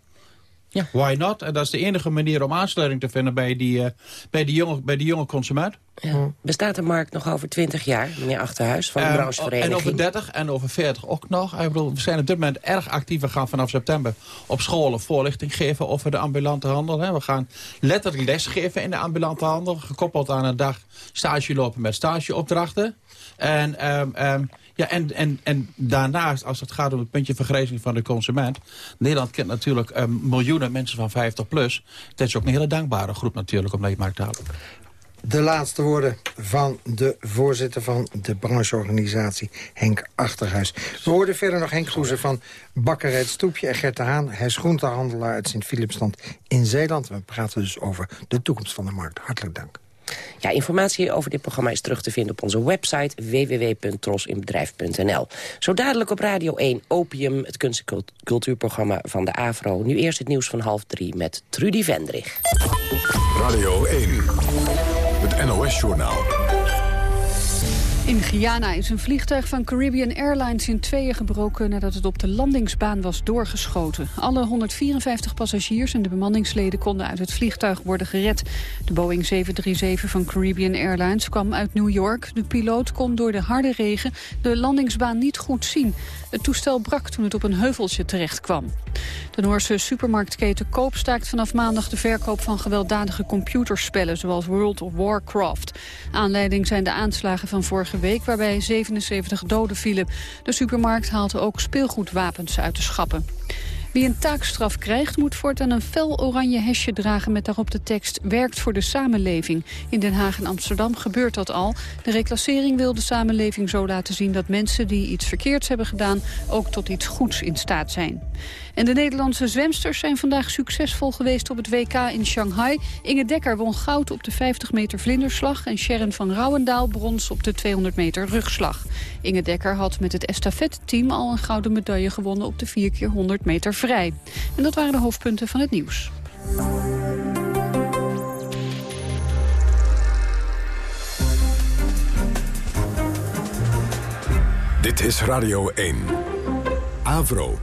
Ja, why not? En dat is de enige manier om aansluiting te vinden bij die, uh, bij die, jonge, bij die jonge consument. Ja. Bestaat de markt nog over 20 jaar, meneer Achterhuis, van de uh, branchevereniging? En over 30 en over 40 ook nog. Ik bedoel, we zijn op dit moment erg actief. We gaan vanaf september op scholen voorlichting geven over de ambulante handel. Hè. We gaan letterlijk lesgeven in de ambulante handel. Gekoppeld aan een dag stage lopen met stageopdrachten. En... Um, um, ja, en, en, en daarnaast, als het gaat om het puntje vergrijzing van de consument... Nederland kent natuurlijk um, miljoenen mensen van 50 plus. Dat is ook een hele dankbare groep natuurlijk om mee te halen. De laatste woorden van de voorzitter van de brancheorganisatie, Henk Achterhuis. We hoorden verder nog Henk Groezen van Bakkerij het Stoepje en Gert de Haan. Hij groentehandelaar uit Sint-Philipsland in Zeeland. We praten dus over de toekomst van de markt. Hartelijk dank. Ja, informatie over dit programma is terug te vinden op onze website www.trosinbedrijf.nl. Zo dadelijk op Radio 1 Opium, het kunst- en cultuurprogramma van de AVRO. Nu eerst het nieuws van half drie met Trudy Vendrig. Radio 1, het NOS-journaal. In Guyana is een vliegtuig van Caribbean Airlines in tweeën gebroken... nadat het op de landingsbaan was doorgeschoten. Alle 154 passagiers en de bemanningsleden konden uit het vliegtuig worden gered. De Boeing 737 van Caribbean Airlines kwam uit New York. De piloot kon door de harde regen de landingsbaan niet goed zien. Het toestel brak toen het op een heuveltje terecht kwam. De Noorse supermarktketen Koop staakt vanaf maandag de verkoop van gewelddadige computerspellen zoals World of Warcraft. Aanleiding zijn de aanslagen van vorige week waarbij 77 doden vielen. De supermarkt haalt ook speelgoedwapens uit de schappen. Wie een taakstraf krijgt moet voortaan een fel oranje hesje dragen... met daarop de tekst werkt voor de samenleving. In Den Haag en Amsterdam gebeurt dat al. De reclassering wil de samenleving zo laten zien... dat mensen die iets verkeerds hebben gedaan... ook tot iets goeds in staat zijn. En de Nederlandse zwemsters zijn vandaag succesvol geweest op het WK in Shanghai. Inge Dekker won goud op de 50 meter vlinderslag... en Sharon van Rouwendaal brons op de 200 meter rugslag. Inge Dekker had met het estafette-team al een gouden medaille gewonnen... op de 4 keer 100 meter vrij. En dat waren de hoofdpunten van het nieuws. Dit is Radio 1. Avro.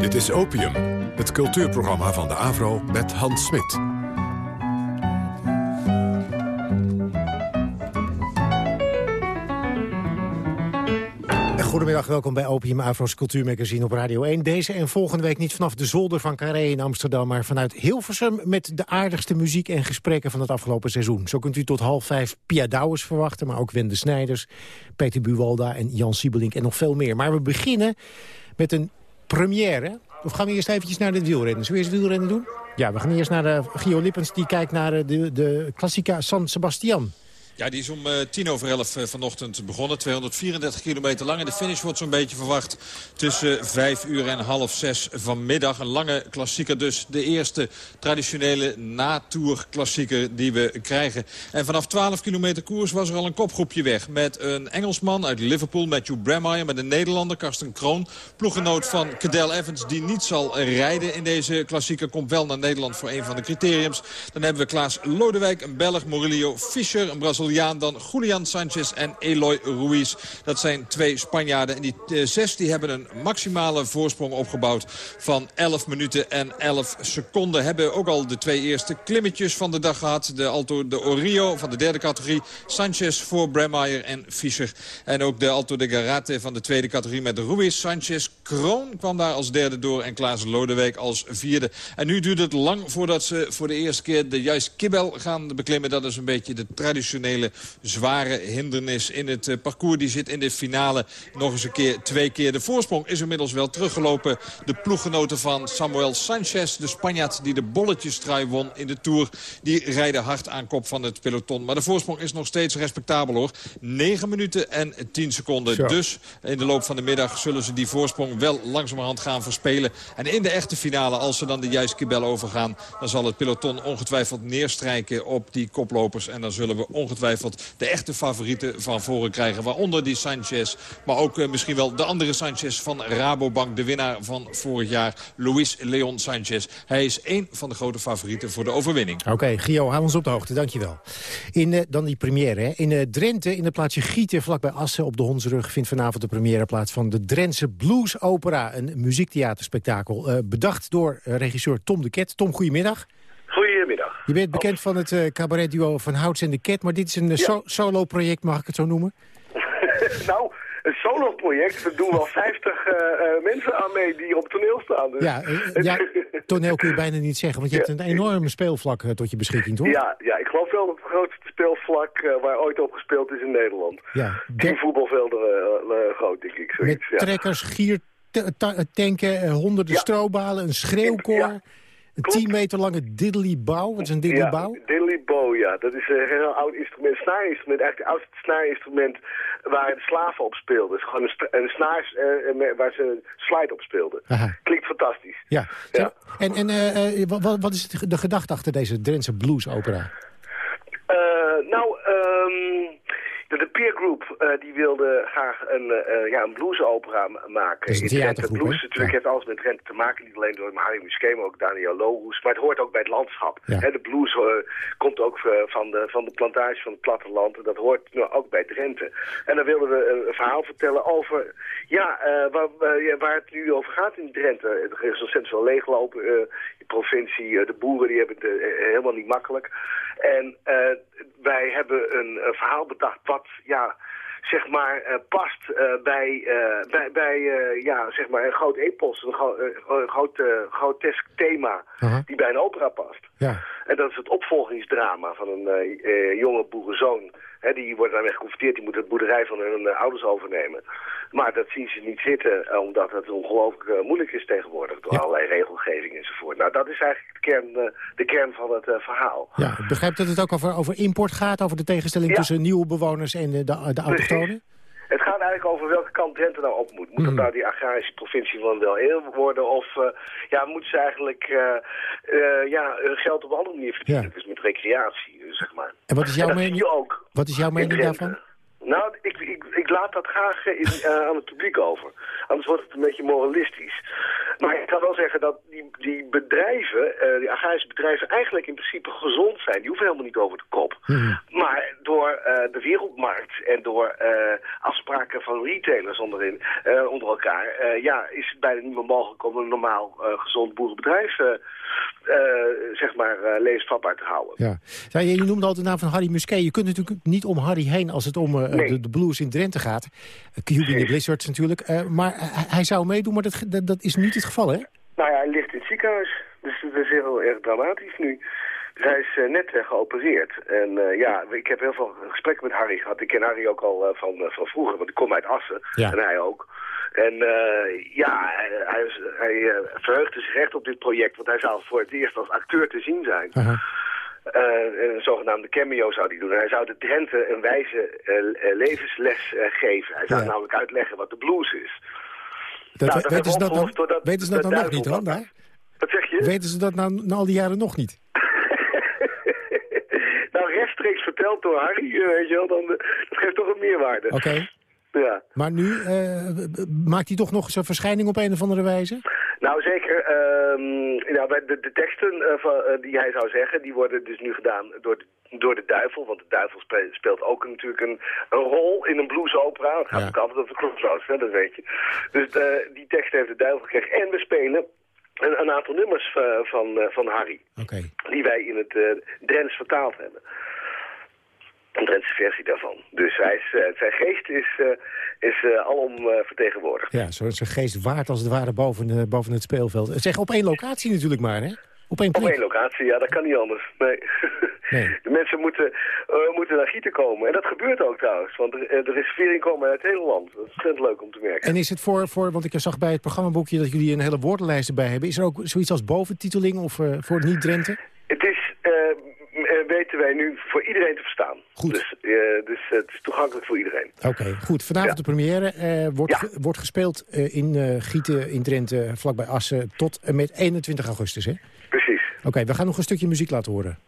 Dit is Opium, het cultuurprogramma van de Avro met Hans Smit. Goedemiddag, welkom bij Opium Avro's Cultuurmagazine op Radio 1. Deze en volgende week niet vanaf de zolder van Carré in Amsterdam... maar vanuit Hilversum met de aardigste muziek en gesprekken van het afgelopen seizoen. Zo kunt u tot half vijf Pia Douwers verwachten, maar ook Wende Snijders... Peter Buwalda en Jan Siebelink en nog veel meer. Maar we beginnen met een première. Of gaan we eerst eventjes naar het wielrennen? Zullen we eerst wielrennen doen? Ja, we gaan eerst naar de Gio Lippens. Die kijkt naar de, de Classica San Sebastian. Ja, die is om uh, tien over elf uh, vanochtend begonnen. 234 kilometer lang. En de finish wordt zo'n beetje verwacht tussen vijf uur en half zes vanmiddag. Een lange klassieker dus. De eerste traditionele natour klassieker die we krijgen. En vanaf 12 kilometer koers was er al een kopgroepje weg. Met een Engelsman uit Liverpool, Matthew Brammeyer. Met een Nederlander, Karsten Kroon. Ploegenoot van Cadel Evans die niet zal rijden in deze klassieker. Komt wel naar Nederland voor een van de criteriums. Dan hebben we Klaas Lodewijk, een Belg. Murillo Fischer, een Braziliaan dan Julian Sanchez en Eloy Ruiz. Dat zijn twee Spanjaarden. En die uh, zes die hebben een maximale voorsprong opgebouwd van 11 minuten en 11 seconden. Hebben ook al de twee eerste klimmetjes van de dag gehad. De Alto de Orio van de derde categorie. Sanchez voor Bremeyer en Fischer. En ook de Alto de Garate van de tweede categorie met Ruiz. Sanchez Kroon kwam daar als derde door en Klaas Lodewijk als vierde. En nu duurt het lang voordat ze voor de eerste keer de juist kibbel gaan beklimmen. Dat is een beetje de traditionele zware hindernis in het eh, parcours. Die zit in de finale nog eens een keer, twee keer. De voorsprong is inmiddels wel teruggelopen. De ploeggenoten van Samuel Sanchez, de Spanjaard die de bolletjestrui won in de Tour. Die rijden hard aan kop van het peloton. Maar de voorsprong is nog steeds respectabel hoor. 9 minuten en 10 seconden. Dus in de loop van de middag zullen ze die voorsprong wel langzamerhand gaan verspelen. En in de echte finale, als ze dan de juiste kibel overgaan... dan zal het peloton ongetwijfeld neerstrijken op die koplopers. En dan zullen we ongetwijfeld ongetwijfeld de echte favorieten van voren krijgen. Waaronder die Sanchez, maar ook misschien wel de andere Sanchez van Rabobank. De winnaar van vorig jaar, Luis Leon Sanchez. Hij is één van de grote favorieten voor de overwinning. Oké, okay, Gio, hou ons op de hoogte, dankjewel. In, dan die première, hè. In Drenthe, in het plaatsje Gieten, vlakbij Assen op de Hondsrug... vindt vanavond de première plaats van de Drentse Blues Opera. Een muziektheaterspektakel. Bedacht door regisseur Tom de Ket. Tom, goedemiddag. Je bent bekend van het uh, cabaretduo Van Houts en de Ket... maar dit is een ja. so solo-project, mag ik het zo noemen? nou, een solo-project. Er doen wel 50 uh, uh, mensen aan mee die op toneel staan. Dus. Ja, ja, toneel kun je bijna niet zeggen, want je hebt een enorme speelvlak tot je beschikking, toch? Ja, ja, ik geloof wel dat het grootste speelvlak waar ooit op gespeeld is in Nederland. Ja. Tien voetbalvelden groot, denk ik. Zoiets, Met trekkers, gier, tanken, honderden strobalen, een schreeuwkoor... Een 10 meter lange diddly-bow. Wat is een diddly-bow? Ja, diddly-bow, ja. Dat is een heel oud instrument, snaarinstrument. Eigenlijk het oudste snaarinstrument waar de slaven op speelden. Dus gewoon een, een snaar uh, waar ze slide op speelden. Aha. Klinkt fantastisch. Ja. ja. En, en uh, wat, wat, is de gedachte achter deze Drentse blues-opera? nou, um, de, de peer group uh, die wilde graag een, uh, ja, een bluesopera maken. Dus in Drenthe. Blues natuurlijk heeft alles met Drenthe te maken. Niet alleen door Mario Musquet, maar ook Daniel Lohuus. Maar het hoort ook bij het landschap. Ja. de blues uh, komt ook van, de, van de plantage van het platteland. En dat hoort nou, ook bij Drenthe. En dan wilden we een verhaal vertellen over ja, waar, waar, het nu over gaat in Drenthe. Er is ontzettend veel leeglopen. Provincie, de boeren die hebben het helemaal niet makkelijk. En wij hebben een, een verhaal bedacht wat, ja, zeg maar, uh, past uh, bij, uh, bij, bij ja, zeg maar een groot epos, een, gro een groot grotesk thema -huh. die bij een opera past. Ja. En dat is het opvolgingsdrama van een jonge boerenzoon. He, die wordt daarmee geconfronteerd, die moet het boerderij van hun ouders overnemen. Maar dat zien ze niet zitten, omdat het ongelooflijk moeilijk is tegenwoordig... door ja. allerlei regelgeving enzovoort. Nou, dat is eigenlijk de kern, de kern van het verhaal. Ja, ik begrijp dat het ook over, over import gaat, over de tegenstelling ja. tussen nieuwe bewoners en de, de, de autochtonen? Gaat eigenlijk over welke kant Drenthe nou op moet. Moet het nou die agrarische provincie van wel heel worden? Of uh, ja, moeten ze eigenlijk uh, uh, ja, hun geld op een andere manier verdienen? Ja. Dus met recreatie, zeg maar. En wat is jouw en mening, ook wat is jouw mening daarvan? Nou, ik, ik, ik laat dat graag in, uh, aan het publiek over. Anders wordt het een beetje moralistisch. Maar ik kan wel zeggen dat die, die bedrijven, uh, die agrarische bedrijven, eigenlijk in principe gezond zijn. Die hoeven helemaal niet over de kop. Hmm. Maar door uh, de wereldmarkt en door afspraken van retailers onderin, onder elkaar, ja, is het bijna niet meer mogelijk om een normaal gezond boerenbedrijf zeg maar, uh, levensvatbaar te houden. Ja. ja. je noemde altijd de naam van Harry Musquet. Je kunt natuurlijk niet om Harry heen als het om uh, nee. de, de, blues in Drenthe gaat. Uh, nee. Blizzards natuurlijk. maar hij zou meedoen, maar dat, dat, dat, is niet het geval, hè? Nou ja, hij ligt in het ziekenhuis. Dus dat is heel erg dramatisch nu. Dus hij is net geopereerd. En ja, ik heb heel veel gesprekken met Harry gehad. Ik ken Harry ook al van, van vroeger, want ik kom uit Assen. Ja. En hij ook. En uh, ja, hij, hij uh, verheugde zich echt op dit project, want hij zou voor het eerst als acteur te zien zijn. Uh -huh. uh, een zogenaamde cameo zou hij doen. Hij zou de Drenthe een wijze levensles geven. Hij zou ja. namelijk uitleggen wat de blues is. Dat, nou, dat weten, ze dat dan, dat, weten ze dat nog niet, hoor, daar? Wat zeg je? Weten ze dat nou na al die jaren nog niet? nou, rechtstreeks verteld door Harry, weet je wel, dan, dat geeft toch een meerwaarde. Oké. Okay. Ja. Maar nu uh, maakt hij toch nog zijn verschijning op een of andere wijze? Nou, zeker. Uh, nou, de, de teksten uh, van, die hij zou zeggen, die worden dus nu gedaan door de, door de duivel. Want de duivel speelt, speelt ook natuurlijk een, een, rol in een bluesopera. Het gaat ja. ook altijd over de crossroads, hè, dat weet je. Dus die tekst heeft de duivel gekregen. En we spelen een, een aantal nummers van, van Harry. Okay. Die wij in het Drents vertaald hebben een Drentse versie daarvan. Dus hij is, uh, zijn geest is, uh, is uh, alom vertegenwoordigd. Ja, zo zijn geest waard als het ware boven, boven het speelveld. Zeg, op één locatie natuurlijk maar, hè? Op één plek. Op één locatie, ja, dat kan niet anders. Nee. nee. De mensen moeten, moeten naar Gieten komen. En dat gebeurt ook trouwens. Want er, er is vierinkomen uit het hele land. Dat is ontzettend leuk om te merken. En is het voor, voor want ik zag bij het programmaboekje dat jullie een hele woordenlijst erbij hebben. Is er ook zoiets als boventiteling of voor het niet-Drenthe? Het is weten wij nu voor iedereen te verstaan. Goed. Dus, uh, dus het is toegankelijk voor iedereen. Oké, okay, goed. Vanavond ja. de première uh, wordt, ja. ge wordt gespeeld uh, in Gieten in Drenthe, vlakbij Assen, tot en met 21 augustus, hè? Precies. Oké, okay, we gaan nog een stukje muziek laten horen.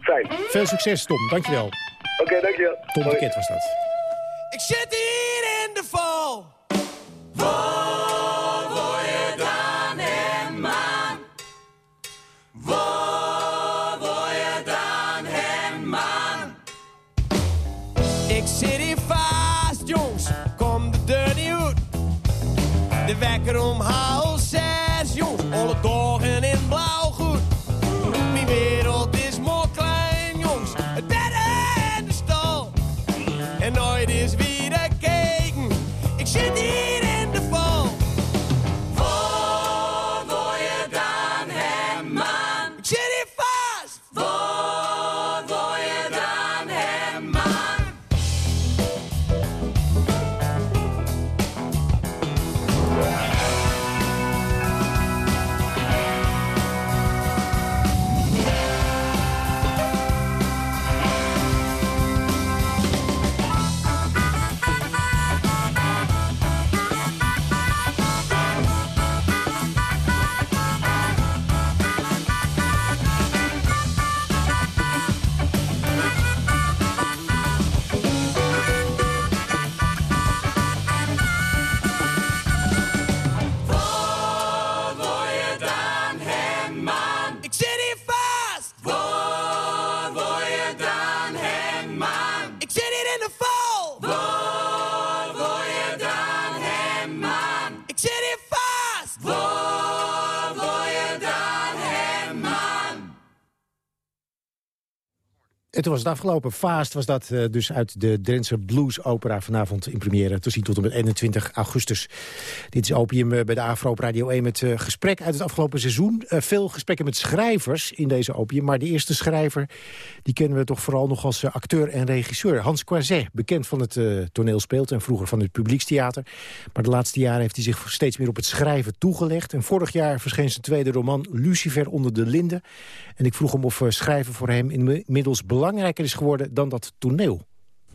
Fijn. Veel succes, Tom. Dankjewel. Oké, dankjewel. Tom Bekend was dat. Ik zit hier De wekker om En toen was het afgelopen. Fast was dat eh, dus uit de Drentse Blues Opera vanavond in première. Te zien tot en met 21 augustus. Dit is Opium eh, bij de Afro Radio 1 met eh, gesprek uit het afgelopen seizoen. Veel gesprekken met schrijvers in deze Opium. Maar de eerste schrijver die kennen we toch vooral nog als acteur en regisseur. Hans Croiset, bekend van het eh, toneelspeelt en vroeger van het publiekstheater. Maar de laatste jaren heeft hij zich steeds meer op het schrijven toegelegd. En vorig jaar verscheen zijn tweede roman Lucifer onder de linden. En ik vroeg hem of schrijven voor hem inmiddels belangrijker is geworden dan dat toneel.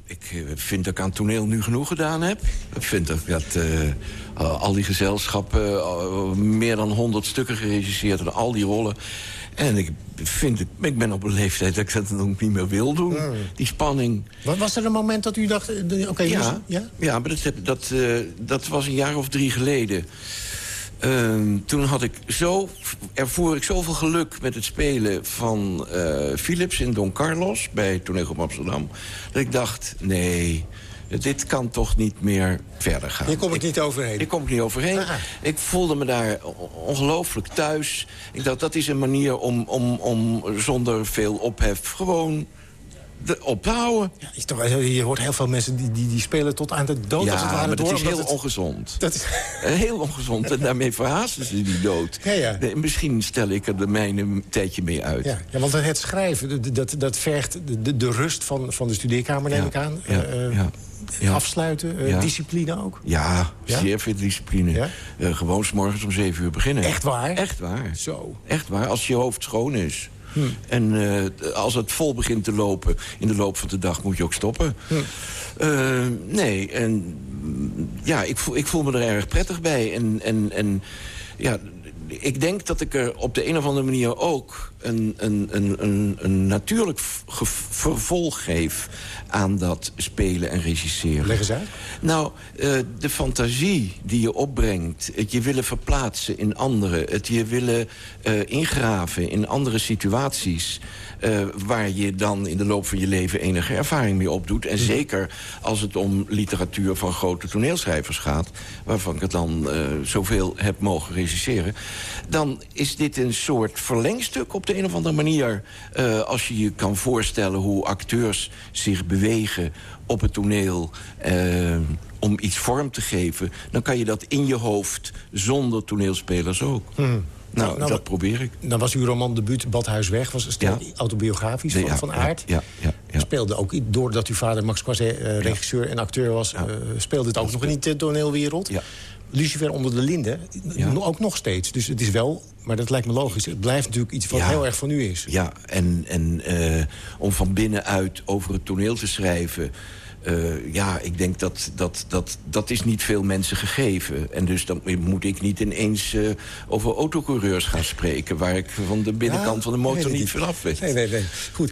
Ik eh, vind dat ik aan toneel nu genoeg gedaan heb. Ik vind dat, dat eh, al die gezelschappen, eh, meer dan honderd stukken geregisseerd... en al die rollen. En ik, vind, ik ben op een leeftijd dat ik dat ook niet meer wil doen. Die spanning. Wat was er een moment dat u dacht... Oké, ja, ja? ja, maar dat, heb- dat, dat was een jaar of drie geleden. Ehm, toen had ik zo, ervoer ik zoveel geluk met het spelen van eh, Philips in Don Carlos... bij Toneel Amsterdam, dat ik dacht, nee, dit kan toch niet meer verder gaan. Je komt er niet overheen. Ik kom er niet overheen. Ik voelde me daar ongelooflijk thuis. Ik dacht, dat is een manier om, om, om zonder veel ophef gewoon op te houden. Ja, is toch, je hoort heel veel mensen die, die, die spelen tot aan de dood. ja, als het ware maar dat door, is heel het- ongezond. Dat is... Eh, Heel ongezond. En daarmee verhaasten ze die dood. Ja, ja. Nee, misschien stel ik er de mijne een tijdje mee uit. Ja, ja, want het schrijven, dat- dat, vergt de, de, rust van, van de studeerkamer, neem Ja, ik aan. ja, Eh, ja, ja. Afsluiten, eh, Ja. discipline ook. Ja, Ja? zeer veel discipline. Eh, gewoon s morgens om zeven uur beginnen. Echt waar? Echt waar. Zo. Echt waar, als je hoofd schoon is. En eh, als het vol begint te lopen in de loop van de dag moet je ook stoppen. Eh, nee, en mm, ja, ik voel, ik voel me er erg prettig bij. En, en, en ja, ik denk dat ik er op de een of andere manier ook een, een, een, een, een natuurlijk vervolg geef aan dat spelen en regisseren. Leg eens uit. Nou, eh, de fantasie die je opbrengt, het je willen verplaatsen in anderen... het je willen eh, ingraven in andere situaties... eh, waar je dan in de loop van je leven enige ervaring mee opdoet. En zeker als het om literatuur van grote toneelschrijvers gaat... waarvan ik het dan zoveel heb mogen regisseren... dan is dit een soort verlengstuk op de een of andere manier... eh, als je je kan voorstellen hoe acteurs zich bewegen op het toneel... eh, om iets vorm te geven... dan kan je dat in je hoofd zonder toneelspelers ook. Nou, Nou, nou, dat probeer ik. Dan was uw roman debuut Badhuis Weg, was sterk autobiografisch Nee, van, ja, van ja, aard. Ja. Speelde ook, doordat uw vader Max Croiset eh, regisseur en acteur was... speelde het ook nog in die toneelwereld. Lucifer onder de linden, Ja. ook nog steeds. Dus het is wel, maar dat lijkt me logisch... het blijft natuurlijk iets wat Ja. heel erg van u is. Ja, en, en eh, om van binnenuit over het toneel te schrijven... Uh, ja, ik denk dat, dat dat, dat is niet veel mensen gegeven. En dus dan moet ik niet ineens uh, over autocoureurs gaan spreken... waar ik van de binnenkant van de motor niet vanaf weet. Nee, nee, nee. Goed.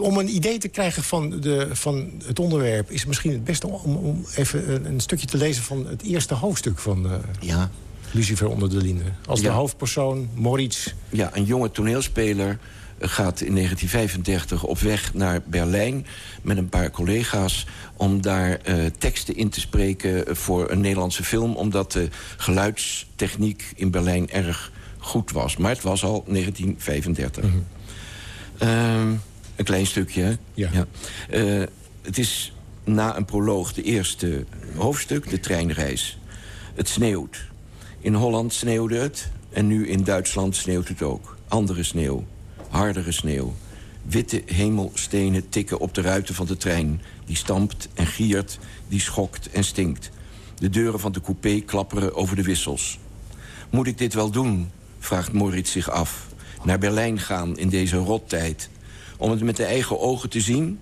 Om een idee te krijgen van, de, van het onderwerp... is het misschien het beste om, om even een, een, stukje te lezen... van het eerste hoofdstuk van uh, ja. Lucifer onder de linden. Als de hoofdpersoon, Moritz... Ja, een jonge toneelspeler gaat in 1935 op weg naar Berlijn met een paar collega's... om daar uh, teksten in te spreken voor een Nederlandse film... omdat de geluidstechniek in Berlijn erg goed was. Maar het was al 1935. Mm -hmm. uh, een klein stukje, Ja. ja. Uh, het is na een proloog de eerste hoofdstuk, de treinreis. Het sneeuwt. In Holland sneeuwde het en nu in Duitsland sneeuwt het ook. Andere sneeuw hardere sneeuw. Witte hemelstenen tikken op de ruiten van de trein. Die stampt en giert, die schokt en stinkt. De deuren van de coupé klapperen over de wissels. Moet ik dit wel doen, vraagt Moritz zich af. Naar Berlijn gaan in deze rottijd. Om het met de eigen ogen te zien?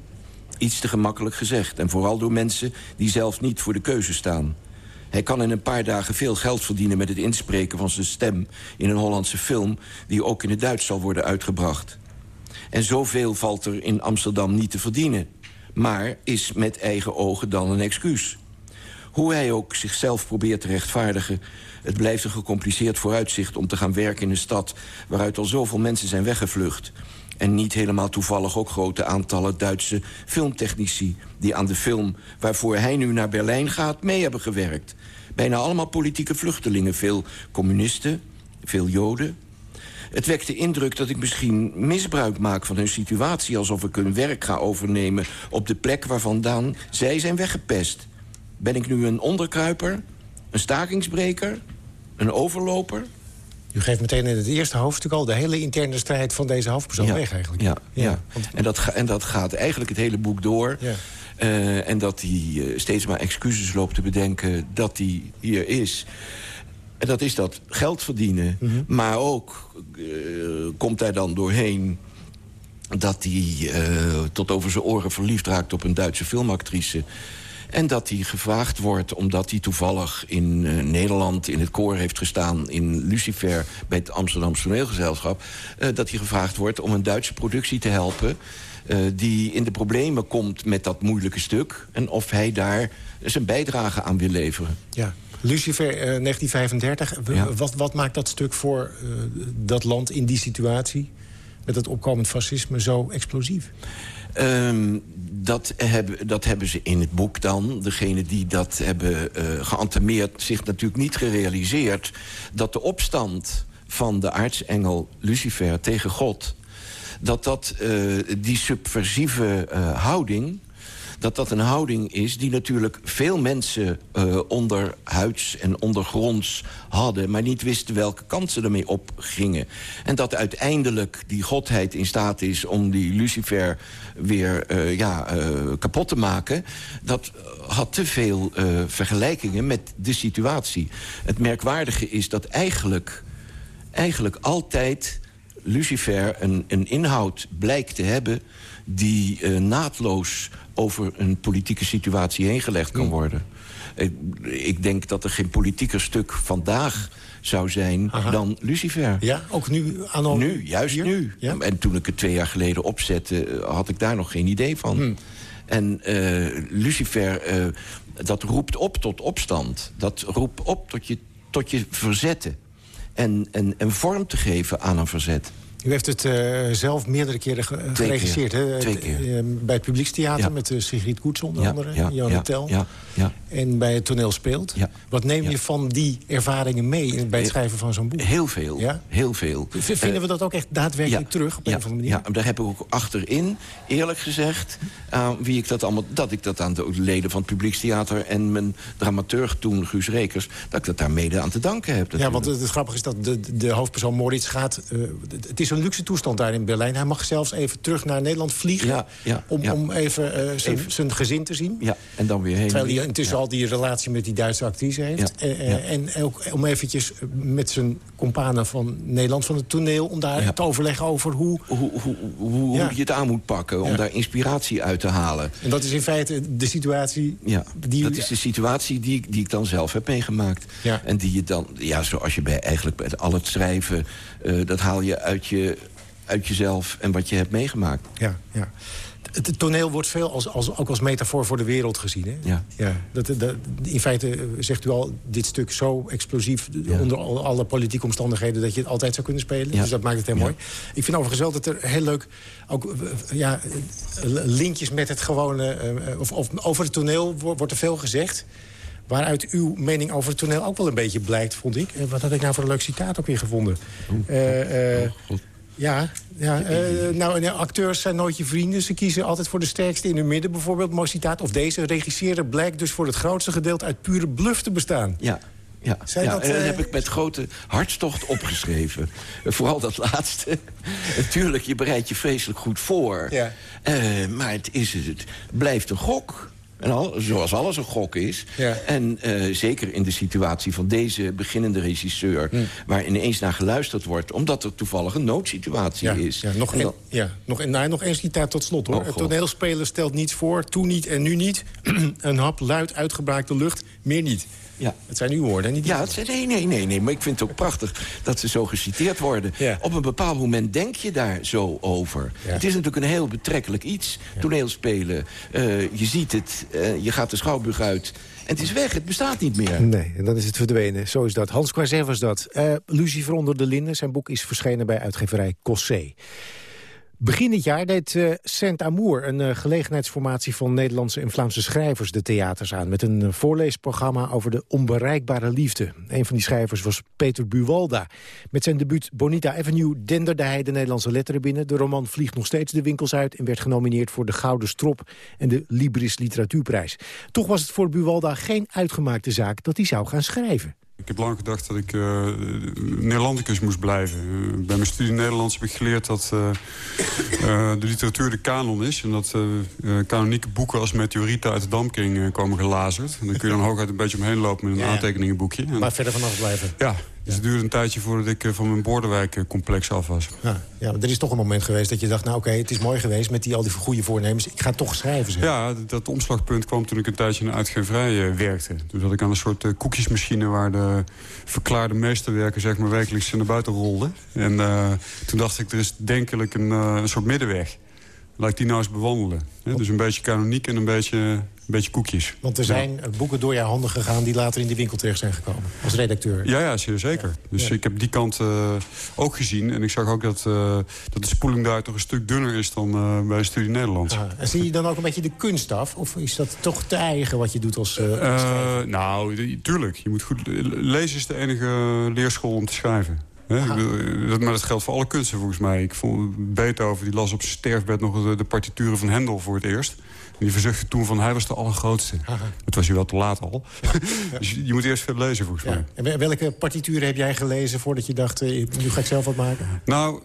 Iets te gemakkelijk gezegd. En vooral door mensen die zelf niet voor de keuze staan. Hij kan in een paar dagen veel geld verdienen met het inspreken van zijn stem... in een Hollandse film die ook in het Duits zal worden uitgebracht. En zoveel valt er in Amsterdam niet te verdienen. Maar is met eigen ogen dan een excuus. Hoe hij ook zichzelf probeert te rechtvaardigen... het blijft een gecompliceerd vooruitzicht om te gaan werken in een stad... waaruit al zoveel mensen zijn weggevlucht... En niet helemaal toevallig ook grote aantallen Duitse filmtechnici... die aan de film waarvoor hij nu naar Berlijn gaat mee hebben gewerkt. Bijna allemaal politieke vluchtelingen. Veel communisten, veel joden. Het wekt de indruk dat ik misschien misbruik maak van hun situatie... alsof ik hun werk ga overnemen op de plek waarvandaan zij zijn weggepest. Ben ik nu een onderkruiper, een stakingsbreker, een overloper... U geeft meteen in het eerste hoofdstuk al de hele interne strijd van deze hoofdpersoon weg eigenlijk. Ja, ja. En, dat en dat gaat eigenlijk het hele boek door. Ja. Uh, en dat hij uh, steeds maar excuses loopt te bedenken dat hij hier is. En dat is dat geld verdienen. Mm -hmm. Maar ook uh, komt hij dan doorheen dat hij tot over zijn oren verliefd raakt op een Duitse filmactrice. En dat hij gevraagd wordt, omdat hij toevallig in uh, Nederland... in het koor heeft gestaan in Lucifer bij het Amsterdamse toneelgezelschap... Uh, dat hij gevraagd wordt om een Duitse productie te helpen... Uh, die in de problemen komt met dat moeilijke stuk... en of hij daar zijn bijdrage aan wil leveren. Ja. Lucifer, 1935, ja. wat, wat maakt dat stuk voor dat land in die situatie... met het opkomend fascisme zo explosief? Um, dat, hebben, dat hebben ze in het boek dan. Degene die dat hebben uh, geantameerd zich natuurlijk niet gerealiseerd... dat de opstand van de aartsengel Lucifer tegen God... dat dat uh, die subversieve uh, houding dat dat een houding is die natuurlijk veel mensen uh, onderhuids en ondergronds hadden... maar niet wisten welke kant ze ermee opgingen. En dat uiteindelijk die godheid in staat is om die Lucifer weer uh, ja, uh, kapot te maken... dat had te veel vergelijkingen met de situatie. Het merkwaardige is dat eigenlijk, eigenlijk altijd Lucifer een, een inhoud blijkt te hebben die uh, naadloos over een politieke situatie heen gelegd kan worden. Ik, ik, denk dat er geen politieker stuk vandaag zou zijn Aha. dan Lucifer. Ja, ook nu? Anno nu, juist hier? nu. Ja? En toen ik het twee jaar geleden opzette, had ik daar nog geen idee van. Hmm. En uh, Lucifer, uh, dat roept op tot opstand. Dat roept op tot je, tot je verzetten. En, en, vorm te geven aan een verzet. U heeft het uh, zelf meerdere keren ge Twee geregisseerd. Keer. Hè? Twee keer. Uh, bij het Publiekstheater ja. met uh, Sigrid Koets onder ja, andere. Ja, ja, Tel. ja, ja. En bij het toneel speelt. Wat neem je van die ervaringen mee bij het schrijven van zo'n boek? Heel veel. Heel veel. Vinden we dat ook echt daadwerkelijk terug op een of andere manier? Ja, daar heb ik ook achterin, eerlijk gezegd... wie ik dat, allemaal, dat ik dat aan de leden van het Publiekstheater... en mijn dramaturg toen, Guus Rekers... dat ik dat daar mede aan te danken heb. Natuurlijk. Ja, want het, het grappige is dat de, de hoofdpersoon Moritz gaat... het is een luxe toestand daar in Berlijn. Hij mag zelfs even terug naar Nederland vliegen... Ja, ja, om, ja. om even, eh, zijn, Even. zijn gezin te zien. Ja, en dan weer heen. Terwijl hij intussen al die relatie met die Duitse actrice heeft. Eh, eh. En ook om eventjes met zijn companen van Nederland van het toneel... om daar te overleggen over hoe... Hoe, hoe, hoe, je het aan moet pakken, om daar inspiratie uit te halen. En dat is in feite de situatie... Ja, Die- dat is de situatie die, ik- die ik dan zelf heb meegemaakt. En die je dan, ja, zoals je bij, eigenlijk bij al het schrijven... eh, dat haal je uit, je uit jezelf en wat je hebt meegemaakt. Ja, ja. Het toneel wordt veel als, als, ook als metafoor voor de wereld gezien. Hè? Ja. Ja, dat, dat, in feite eh, zegt u al, dit stuk zo explosief... onder al- alle politieke omstandigheden... dat je het altijd zou kunnen spelen. Ja. Dus dat maakt het heel Ja. mooi. Ik vind overigens wel dat er heel leuk... ook eh, ja, eh, linkjes met het gewone... eh, of, of over het toneel wo- wordt er veel gezegd... Waaruit uw mening over het toneel ook wel een beetje blijkt, vond ik. En wat had ik nou voor een leuk citaat ook weer gevonden? Eh, eh, ja, ja eh, nou, eh, acteurs zijn nooit je vrienden. Ze kiezen altijd voor de sterkste in hun midden, bijvoorbeeld. Mooi citaat. Of deze regisseren blijkt dus voor het grootste gedeelte... uit pure bluff te bestaan. Ja. Ja, Zijn ja dat, en dat eh, heb ik met grote hartstocht opgeschreven. Eh, Vooral dat laatste. Natuurlijk, je bereidt je vreselijk goed voor. Ja. Eh, maar het, is, het blijft een gok. En al, zoals alles een gok is. Ja. En eh, zeker in de situatie van deze beginnende regisseur... Hm. waar ineens naar geluisterd wordt... omdat er toevallig een noodsituatie Ja, is. ja, nog, En dan- ja, nog, nou, nog één citaat tot slot. hoor. Oh, het toneelspeler stelt niets voor, toen niet en nu niet. een hap luid uitgebraakte lucht, meer niet. Ja. Het zijn uw woorden, niet die Ja, het zijn, nee, nee, nee, nee. Maar ik vind het ook prachtig dat ze zo geciteerd worden. Ja. Op een bepaald moment denk je daar zo over. Ja. Het is natuurlijk een heel betrekkelijk iets, toneelspelen. Eh, je ziet het, eh, je gaat de schouwburg uit... en het is weg, het bestaat niet meer. Nee, en dan is het verdwenen. Zo is dat. Hans Croiset was dat. Eh Lucifer onder de linden. Zijn boek is verschenen bij uitgeverij Cossé. Begin dit jaar deed eh Saint-Amour, een eh, gelegenheidsformatie van Nederlandse en Vlaamse schrijvers, de theaters aan. Met een eh, voorleesprogramma over de onbereikbare liefde. Een van die schrijvers was Peter Buwalda. Met zijn debuut Bonita Avenue denderde hij de Nederlandse letteren binnen. De roman vliegt nog steeds de winkels uit en werd genomineerd voor de Gouden Strop en de Libris Literatuurprijs. Toch was het voor Buwalda geen uitgemaakte zaak dat hij zou gaan schrijven. Ik heb lang gedacht dat ik uh, Nederlandicus moest blijven. Uh, bij mijn studie Nederlands heb ik geleerd dat uh, de literatuur de kanon is. En dat kanonieke boeken als meteorieten uit de dampkring komen gelazerd. En dan kun je dan hooguit een beetje omheen lopen met een Ja, ja. aantekeningenboekje. En, Maar verder vanaf blijven. ja, dus het duurde een tijdje voordat ik van mijn Bordewijk-complex af was. Ja, ja, maar er is toch een moment geweest dat je dacht... nou oké, het is mooi geweest met die, al die goede voornemens. Ik ga toch schrijven. Zeg. Ja, dat, dat omslagpunt kwam toen ik een tijdje in een uitgeverij eh, werkte. Toen zat ik aan een soort eh, koekjesmachine... waar de verklaarde meesterwerken zeg maar, wekelijks naar buiten rolden. En eh, toen dacht ik, er is denkelijk een, eh, een soort middenweg. Laat ik die nou eens bewandelen. Hè? Dus een beetje kanoniek en een beetje, een beetje koekjes. Want er zijn eh, boeken door jouw handen gegaan... die later in die winkel terecht zijn gekomen. Als redacteur. Ja, ja, zeer zeker. Dus Ja. ik heb die kant eh, ook gezien. En ik zag ook dat, eh, dat de spoeling daar toch een stuk dunner is dan eh, bij de studie Nederlands. Ah, en zie je dan ook een beetje de kunst af? Of is dat toch te eigen wat je doet als uh, Uh, nou, tuurlijk. Je moet goed, lezen is de enige leerschool om te schrijven. Dat, maar dat geldt voor alle kunsten volgens mij. Ik vond Beethoven die las op zijn sterfbed nog de, de partituren van Hendel voor het eerst. En die verzuchtte toen van hij was de allergrootste. Het was je wel te laat al. dus je, moet eerst veel lezen volgens mij. En wel- welke partituren heb jij gelezen voordat je dacht... eh, nu ga ik zelf wat maken? Nou,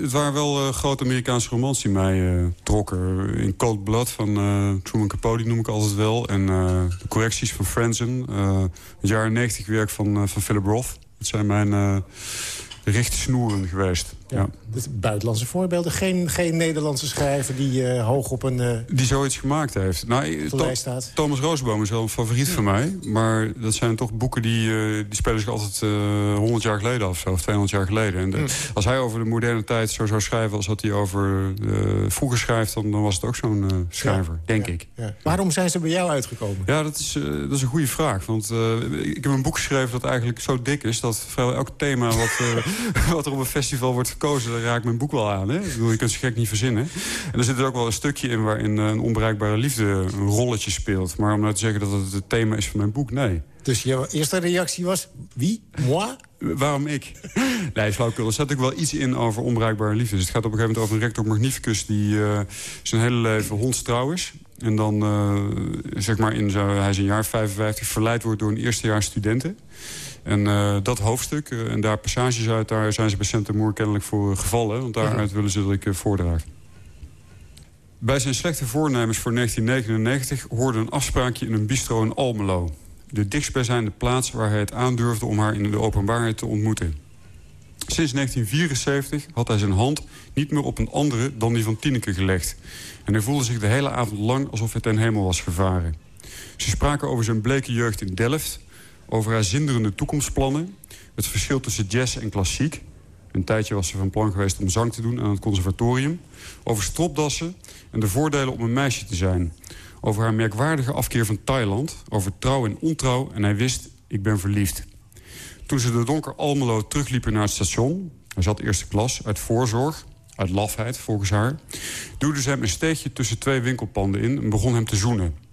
het waren wel eh, grote Amerikaanse romans die mij eh, trokken. In Cold Blood van eh, Truman Capote noem ik altijd wel. En de correcties van Franzen. het jaren 90 werk van, van Philip Roth. Dat zijn mijn richtsnoeren geweest. Ja. Is buitenlandse voorbeelden. Geen, geen Nederlandse schrijver die eh, hoog op een... eh, Die zoiets gemaakt heeft. Nou, To- staat. Thomas Roosboom is wel een favoriet van mij. Maar dat zijn toch boeken die, eh, die spelen zich altijd eh 100 jaar geleden af. Zo, of 200 jaar geleden. En de- als hij over de moderne tijd zo zou schrijven... als dat hij over eh, vroeger schrijft... Dan, dan was het ook zo'n eh, schrijver, denk ik. Waarom zijn ze bij jou uitgekomen? Ja, dat is, eh, dat is een goede vraag. Want eh, ik heb een boek geschreven dat eigenlijk zo dik is... dat vrijwel elk thema wat, eh, wat er op een festival wordt gekozen... daar raakt mijn boek wel aan. Hè? Ik bedoel, je kunt ze gek niet verzinnen. En er zit er ook wel een stukje in waarin eh, een onbereikbare liefde een rolletje speelt. Maar om nou te zeggen dat het het thema is van mijn boek, nee. Dus je eerste reactie was... Wie? Moi? Waarom ik? Nee, flauwkul. Er zit ook wel iets in over onbereikbare liefde. Dus het gaat op een gegeven moment over een rector magnificus... die eh, zijn hele leven hondstrouw is. En dan, eh, zeg maar, in zo, hij is een jaar 55... verleid wordt door een eerstejaars studenten. En dat hoofdstuk en daar passages uit... daar zijn ze bij Centemoer kennelijk voor gevallen. Want daaruit willen ze dat ik voordraag. Bij zijn slechte voornemens voor 1999 hoorde een afspraakje in een bistro in Almelo. De dichtstbijzijnde plaats waar hij het aandurfde om haar in de openbaarheid te ontmoeten. Sinds 1974 had hij zijn hand niet meer op een andere dan die van Tineke gelegd. En hij voelde zich de hele avond lang alsof hij ten hemel was gevaren. Ze spraken over zijn bleke jeugd in Delft, over haar zinderende toekomstplannen... het verschil tussen jazz en klassiek... Een tijdje was ze van plan geweest om zang te doen aan het conservatorium. Over stropdassen en de voordelen om een meisje te zijn. Over haar merkwaardige afkeer van Thailand. Over trouw en ontrouw. En hij wist, ik ben verliefd. Toen ze de donker Almelo terugliepen naar het station... hij zat eerste klas, uit voorzorg, uit lafheid volgens haar... duwde ze hem een steegje tussen twee winkelpanden in... en begon hem te zoenen.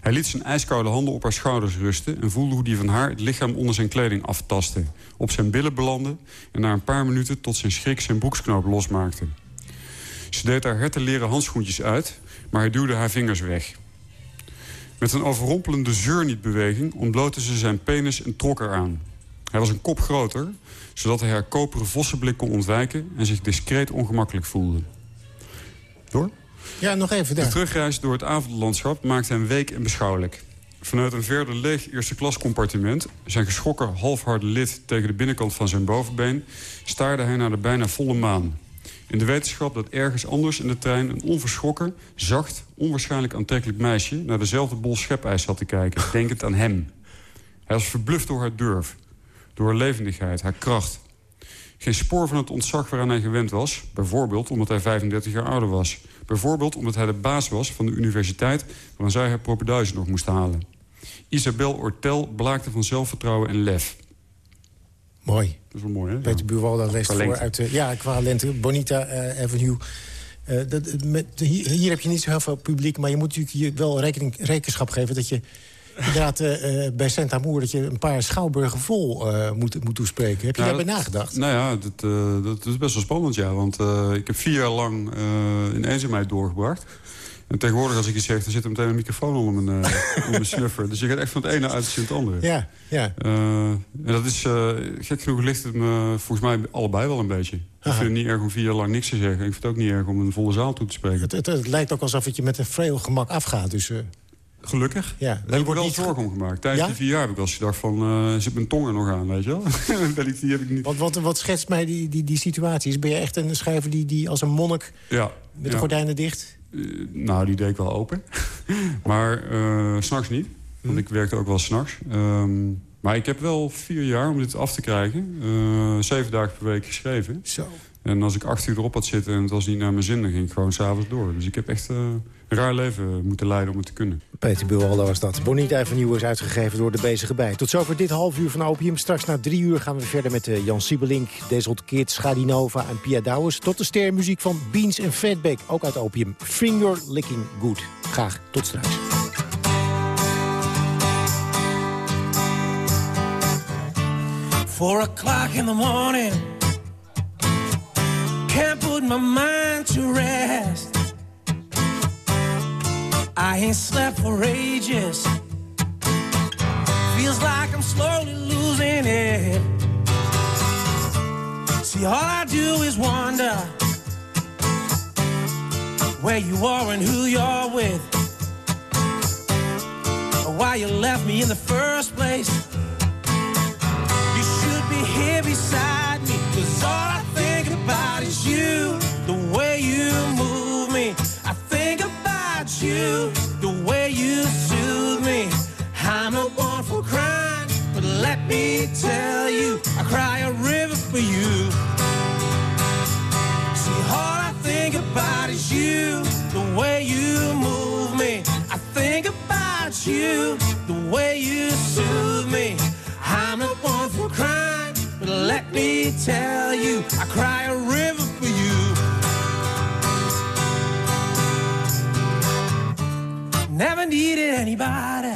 Hij liet zijn ijskoude handen op haar schouders rusten... en voelde hoe die van haar het lichaam onder zijn kleding aftastte. Op zijn billen belandde en na een paar minuten tot zijn schrik zijn broeksknoop losmaakte. Ze deed haar hertenleren handschoentjes uit, maar hij duwde haar vingers weg. Met een overrompelende zeurnietbeweging ontblootte ze zijn penis en trok eraan. Hij was een kop groter, zodat hij haar koperen vossenblik kon ontwijken... en zich discreet ongemakkelijk voelde. Door? Ja, nog even daar. De terugreis door het avondlandschap maakte hem week en beschouwelijk. Vanuit een verder leeg eerste klas compartiment... zijn geschrokken halfharde lid tegen de binnenkant van zijn bovenbeen... staarde hij naar de bijna volle maan. In de wetenschap dat ergens anders in de trein... een onverschrokken, zacht, onwaarschijnlijk aantrekkelijk meisje... naar dezelfde bol schepijs zat te kijken, denkend aan hem. Hij was verbluft door haar durf, door haar levendigheid, haar kracht. Geen spoor van het ontzag waaraan hij gewend was. Bijvoorbeeld omdat hij 35 jaar ouder was. Bijvoorbeeld omdat hij de baas was van de universiteit... waarvan zij haar propeduizen nog moest halen. Isabel Ortel blaakte van zelfvertrouwen en lef. Mooi. Dat is wel mooi, hè? Peter ja. Buurwalda leest voor uit... de ja, qua lente. Bonita uh, Avenue. Uh, dat, met, hier, hier, heb je niet zo heel veel publiek... maar je moet natuurlijk hier wel rekening, rekenschap geven... dat je inderdaad uh, bij Sint Amour... dat je een paar schouwburgen vol uh, moet, moet toespreken. Heb je daarbij nagedacht? Nou ja, dat, uh, dat, is best wel spannend, ja. Want ik heb vier jaar lang in eenzaamheid doorgebracht. En tegenwoordig als ik je zeg, dan zit er meteen een microfoon onder mijn, onder mijn snuffer. Dus je gaat echt van het ene uit het andere. Ja, ja. En dat is, gek genoeg ligt het me volgens mij allebei wel een beetje. Aha. Ik vind het niet erg om vier jaar lang niks te zeggen. Ik vind het ook niet erg om een volle zaal toe te spreken. Het, het, het lijkt ook alsof het je met een vreel gemak afgaat. Dus, Gelukkig. Ja, Daar heb ik wel zorgen om gemaakt. Tijdens ja? die vier jaar heb ik wel eens gedacht van... Uh, zit mijn tong er nog aan, weet je wel? die heb ik niet... Wat, wat, wat schetst mij die, die, die situatie? Ben je echt een schrijver die, die als een monnik... Ja, met de gordijnen dicht... Uh, nou, die deed ik wel open. maar uh, s'nachts niet. Want ik werkte ook wel s'nachts. Um, maar ik heb wel vier jaar om dit af te krijgen. Uh, zeven dagen per week geschreven. Zo. En als ik acht uur erop had zitten en het was niet naar mijn zin... dan ging ik gewoon s'avonds door. Dus ik heb echt raar leven moeten leiden om het te kunnen. Peter Buwalda was dat. Bonita van Nieuw is uitgegeven door de bezige bij. Tot zover dit half uur van Opium. Straks na drie uur gaan we verder met uh, Jan Siebelink, Desert Kids, Schadinova en Pia Douwes. Tot de stermuziek van Beans en Fatback, ook uit Opium. Finger Licking Good. Graag tot straks. Four o'clock in the morning Can't put my mind to rest I ain't slept for ages. Feels like I'm slowly losing it. See, all I do is wonder Where you are and who you're with. Or why you left me in the first place. You should be here beside me Cause all I think about is you you The way you soothe me. I'm not born for crying But let me tell you I cry a river for you. See, all I think about is you The way you move me. I think about you The way you soothe me. I'm not one for crying But let me tell you I cry a river for you Never needed anybody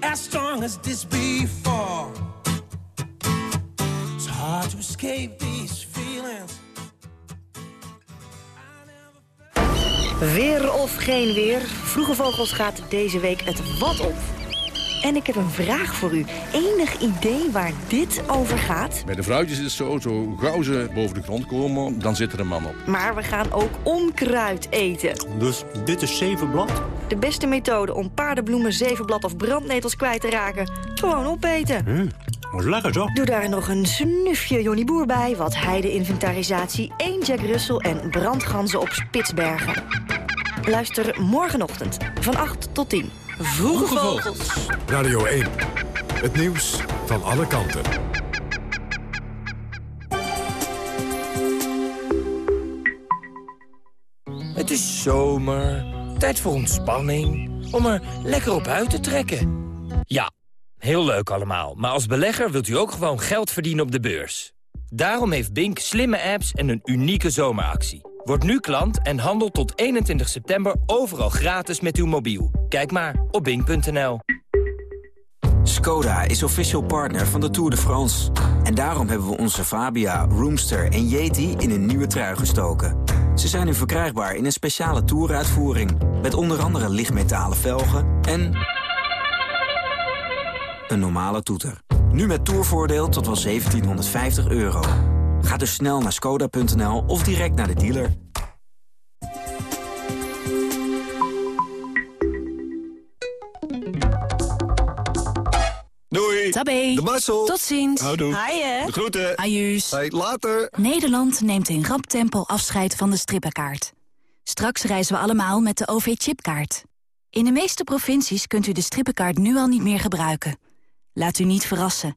As strong as this before It's hard to escape these feelings Weer of geen weer. Vroege Vogels gaat deze week het wat op. En ik heb een vraag voor u. Enig idee waar dit over gaat? Bij de vrouwtjes is het zo, zo gauw ze boven de grond komen, dan zit er een man op. Maar we gaan ook onkruid eten. Dus dit is zevenblad? De beste methode om paardenbloemen, zevenblad of brandnetels kwijt te raken. Gewoon opeten. Hm, dat is lekker zo. Doe daar nog een snufje Johnny Boer bij, wat heide-inventarisatie, één Jack Russell en brandganzen op Spitsbergen. Luister morgenochtend van 8 tot 10. Vroege vogels. Radio 1. Het nieuws van alle kanten. Het is zomer, tijd voor ontspanning, om er lekker op uit te trekken. Ja, heel leuk allemaal, maar als belegger wilt u ook gewoon geld verdienen op de beurs. Daarom heeft Bink slimme apps en een unieke zomeractie. Word nu klant en handel tot 21 september overal gratis met uw mobiel. Kijk maar op bink.nl. Skoda is official partner van de Tour de France. En daarom hebben we onze Fabia, Roomster en Yeti in een nieuwe trui gestoken. Ze zijn nu verkrijgbaar in een speciale Touruitvoering. Met onder andere lichtmetalen velgen en... een normale toeter. Nu met tourvoordeel tot wel 1750 euro. Ga dus snel naar skoda.nl of direct naar de dealer. Doei. Tabé. De Marcel. Tot ziens. Houdoe. Haaien. De groeten. Ajuus. Hey, later. Nederland neemt in rap tempo afscheid van de strippenkaart. Straks reizen we allemaal met de OV-chipkaart. In de meeste provincies kunt u de strippenkaart nu al niet meer gebruiken. Laat u niet verrassen.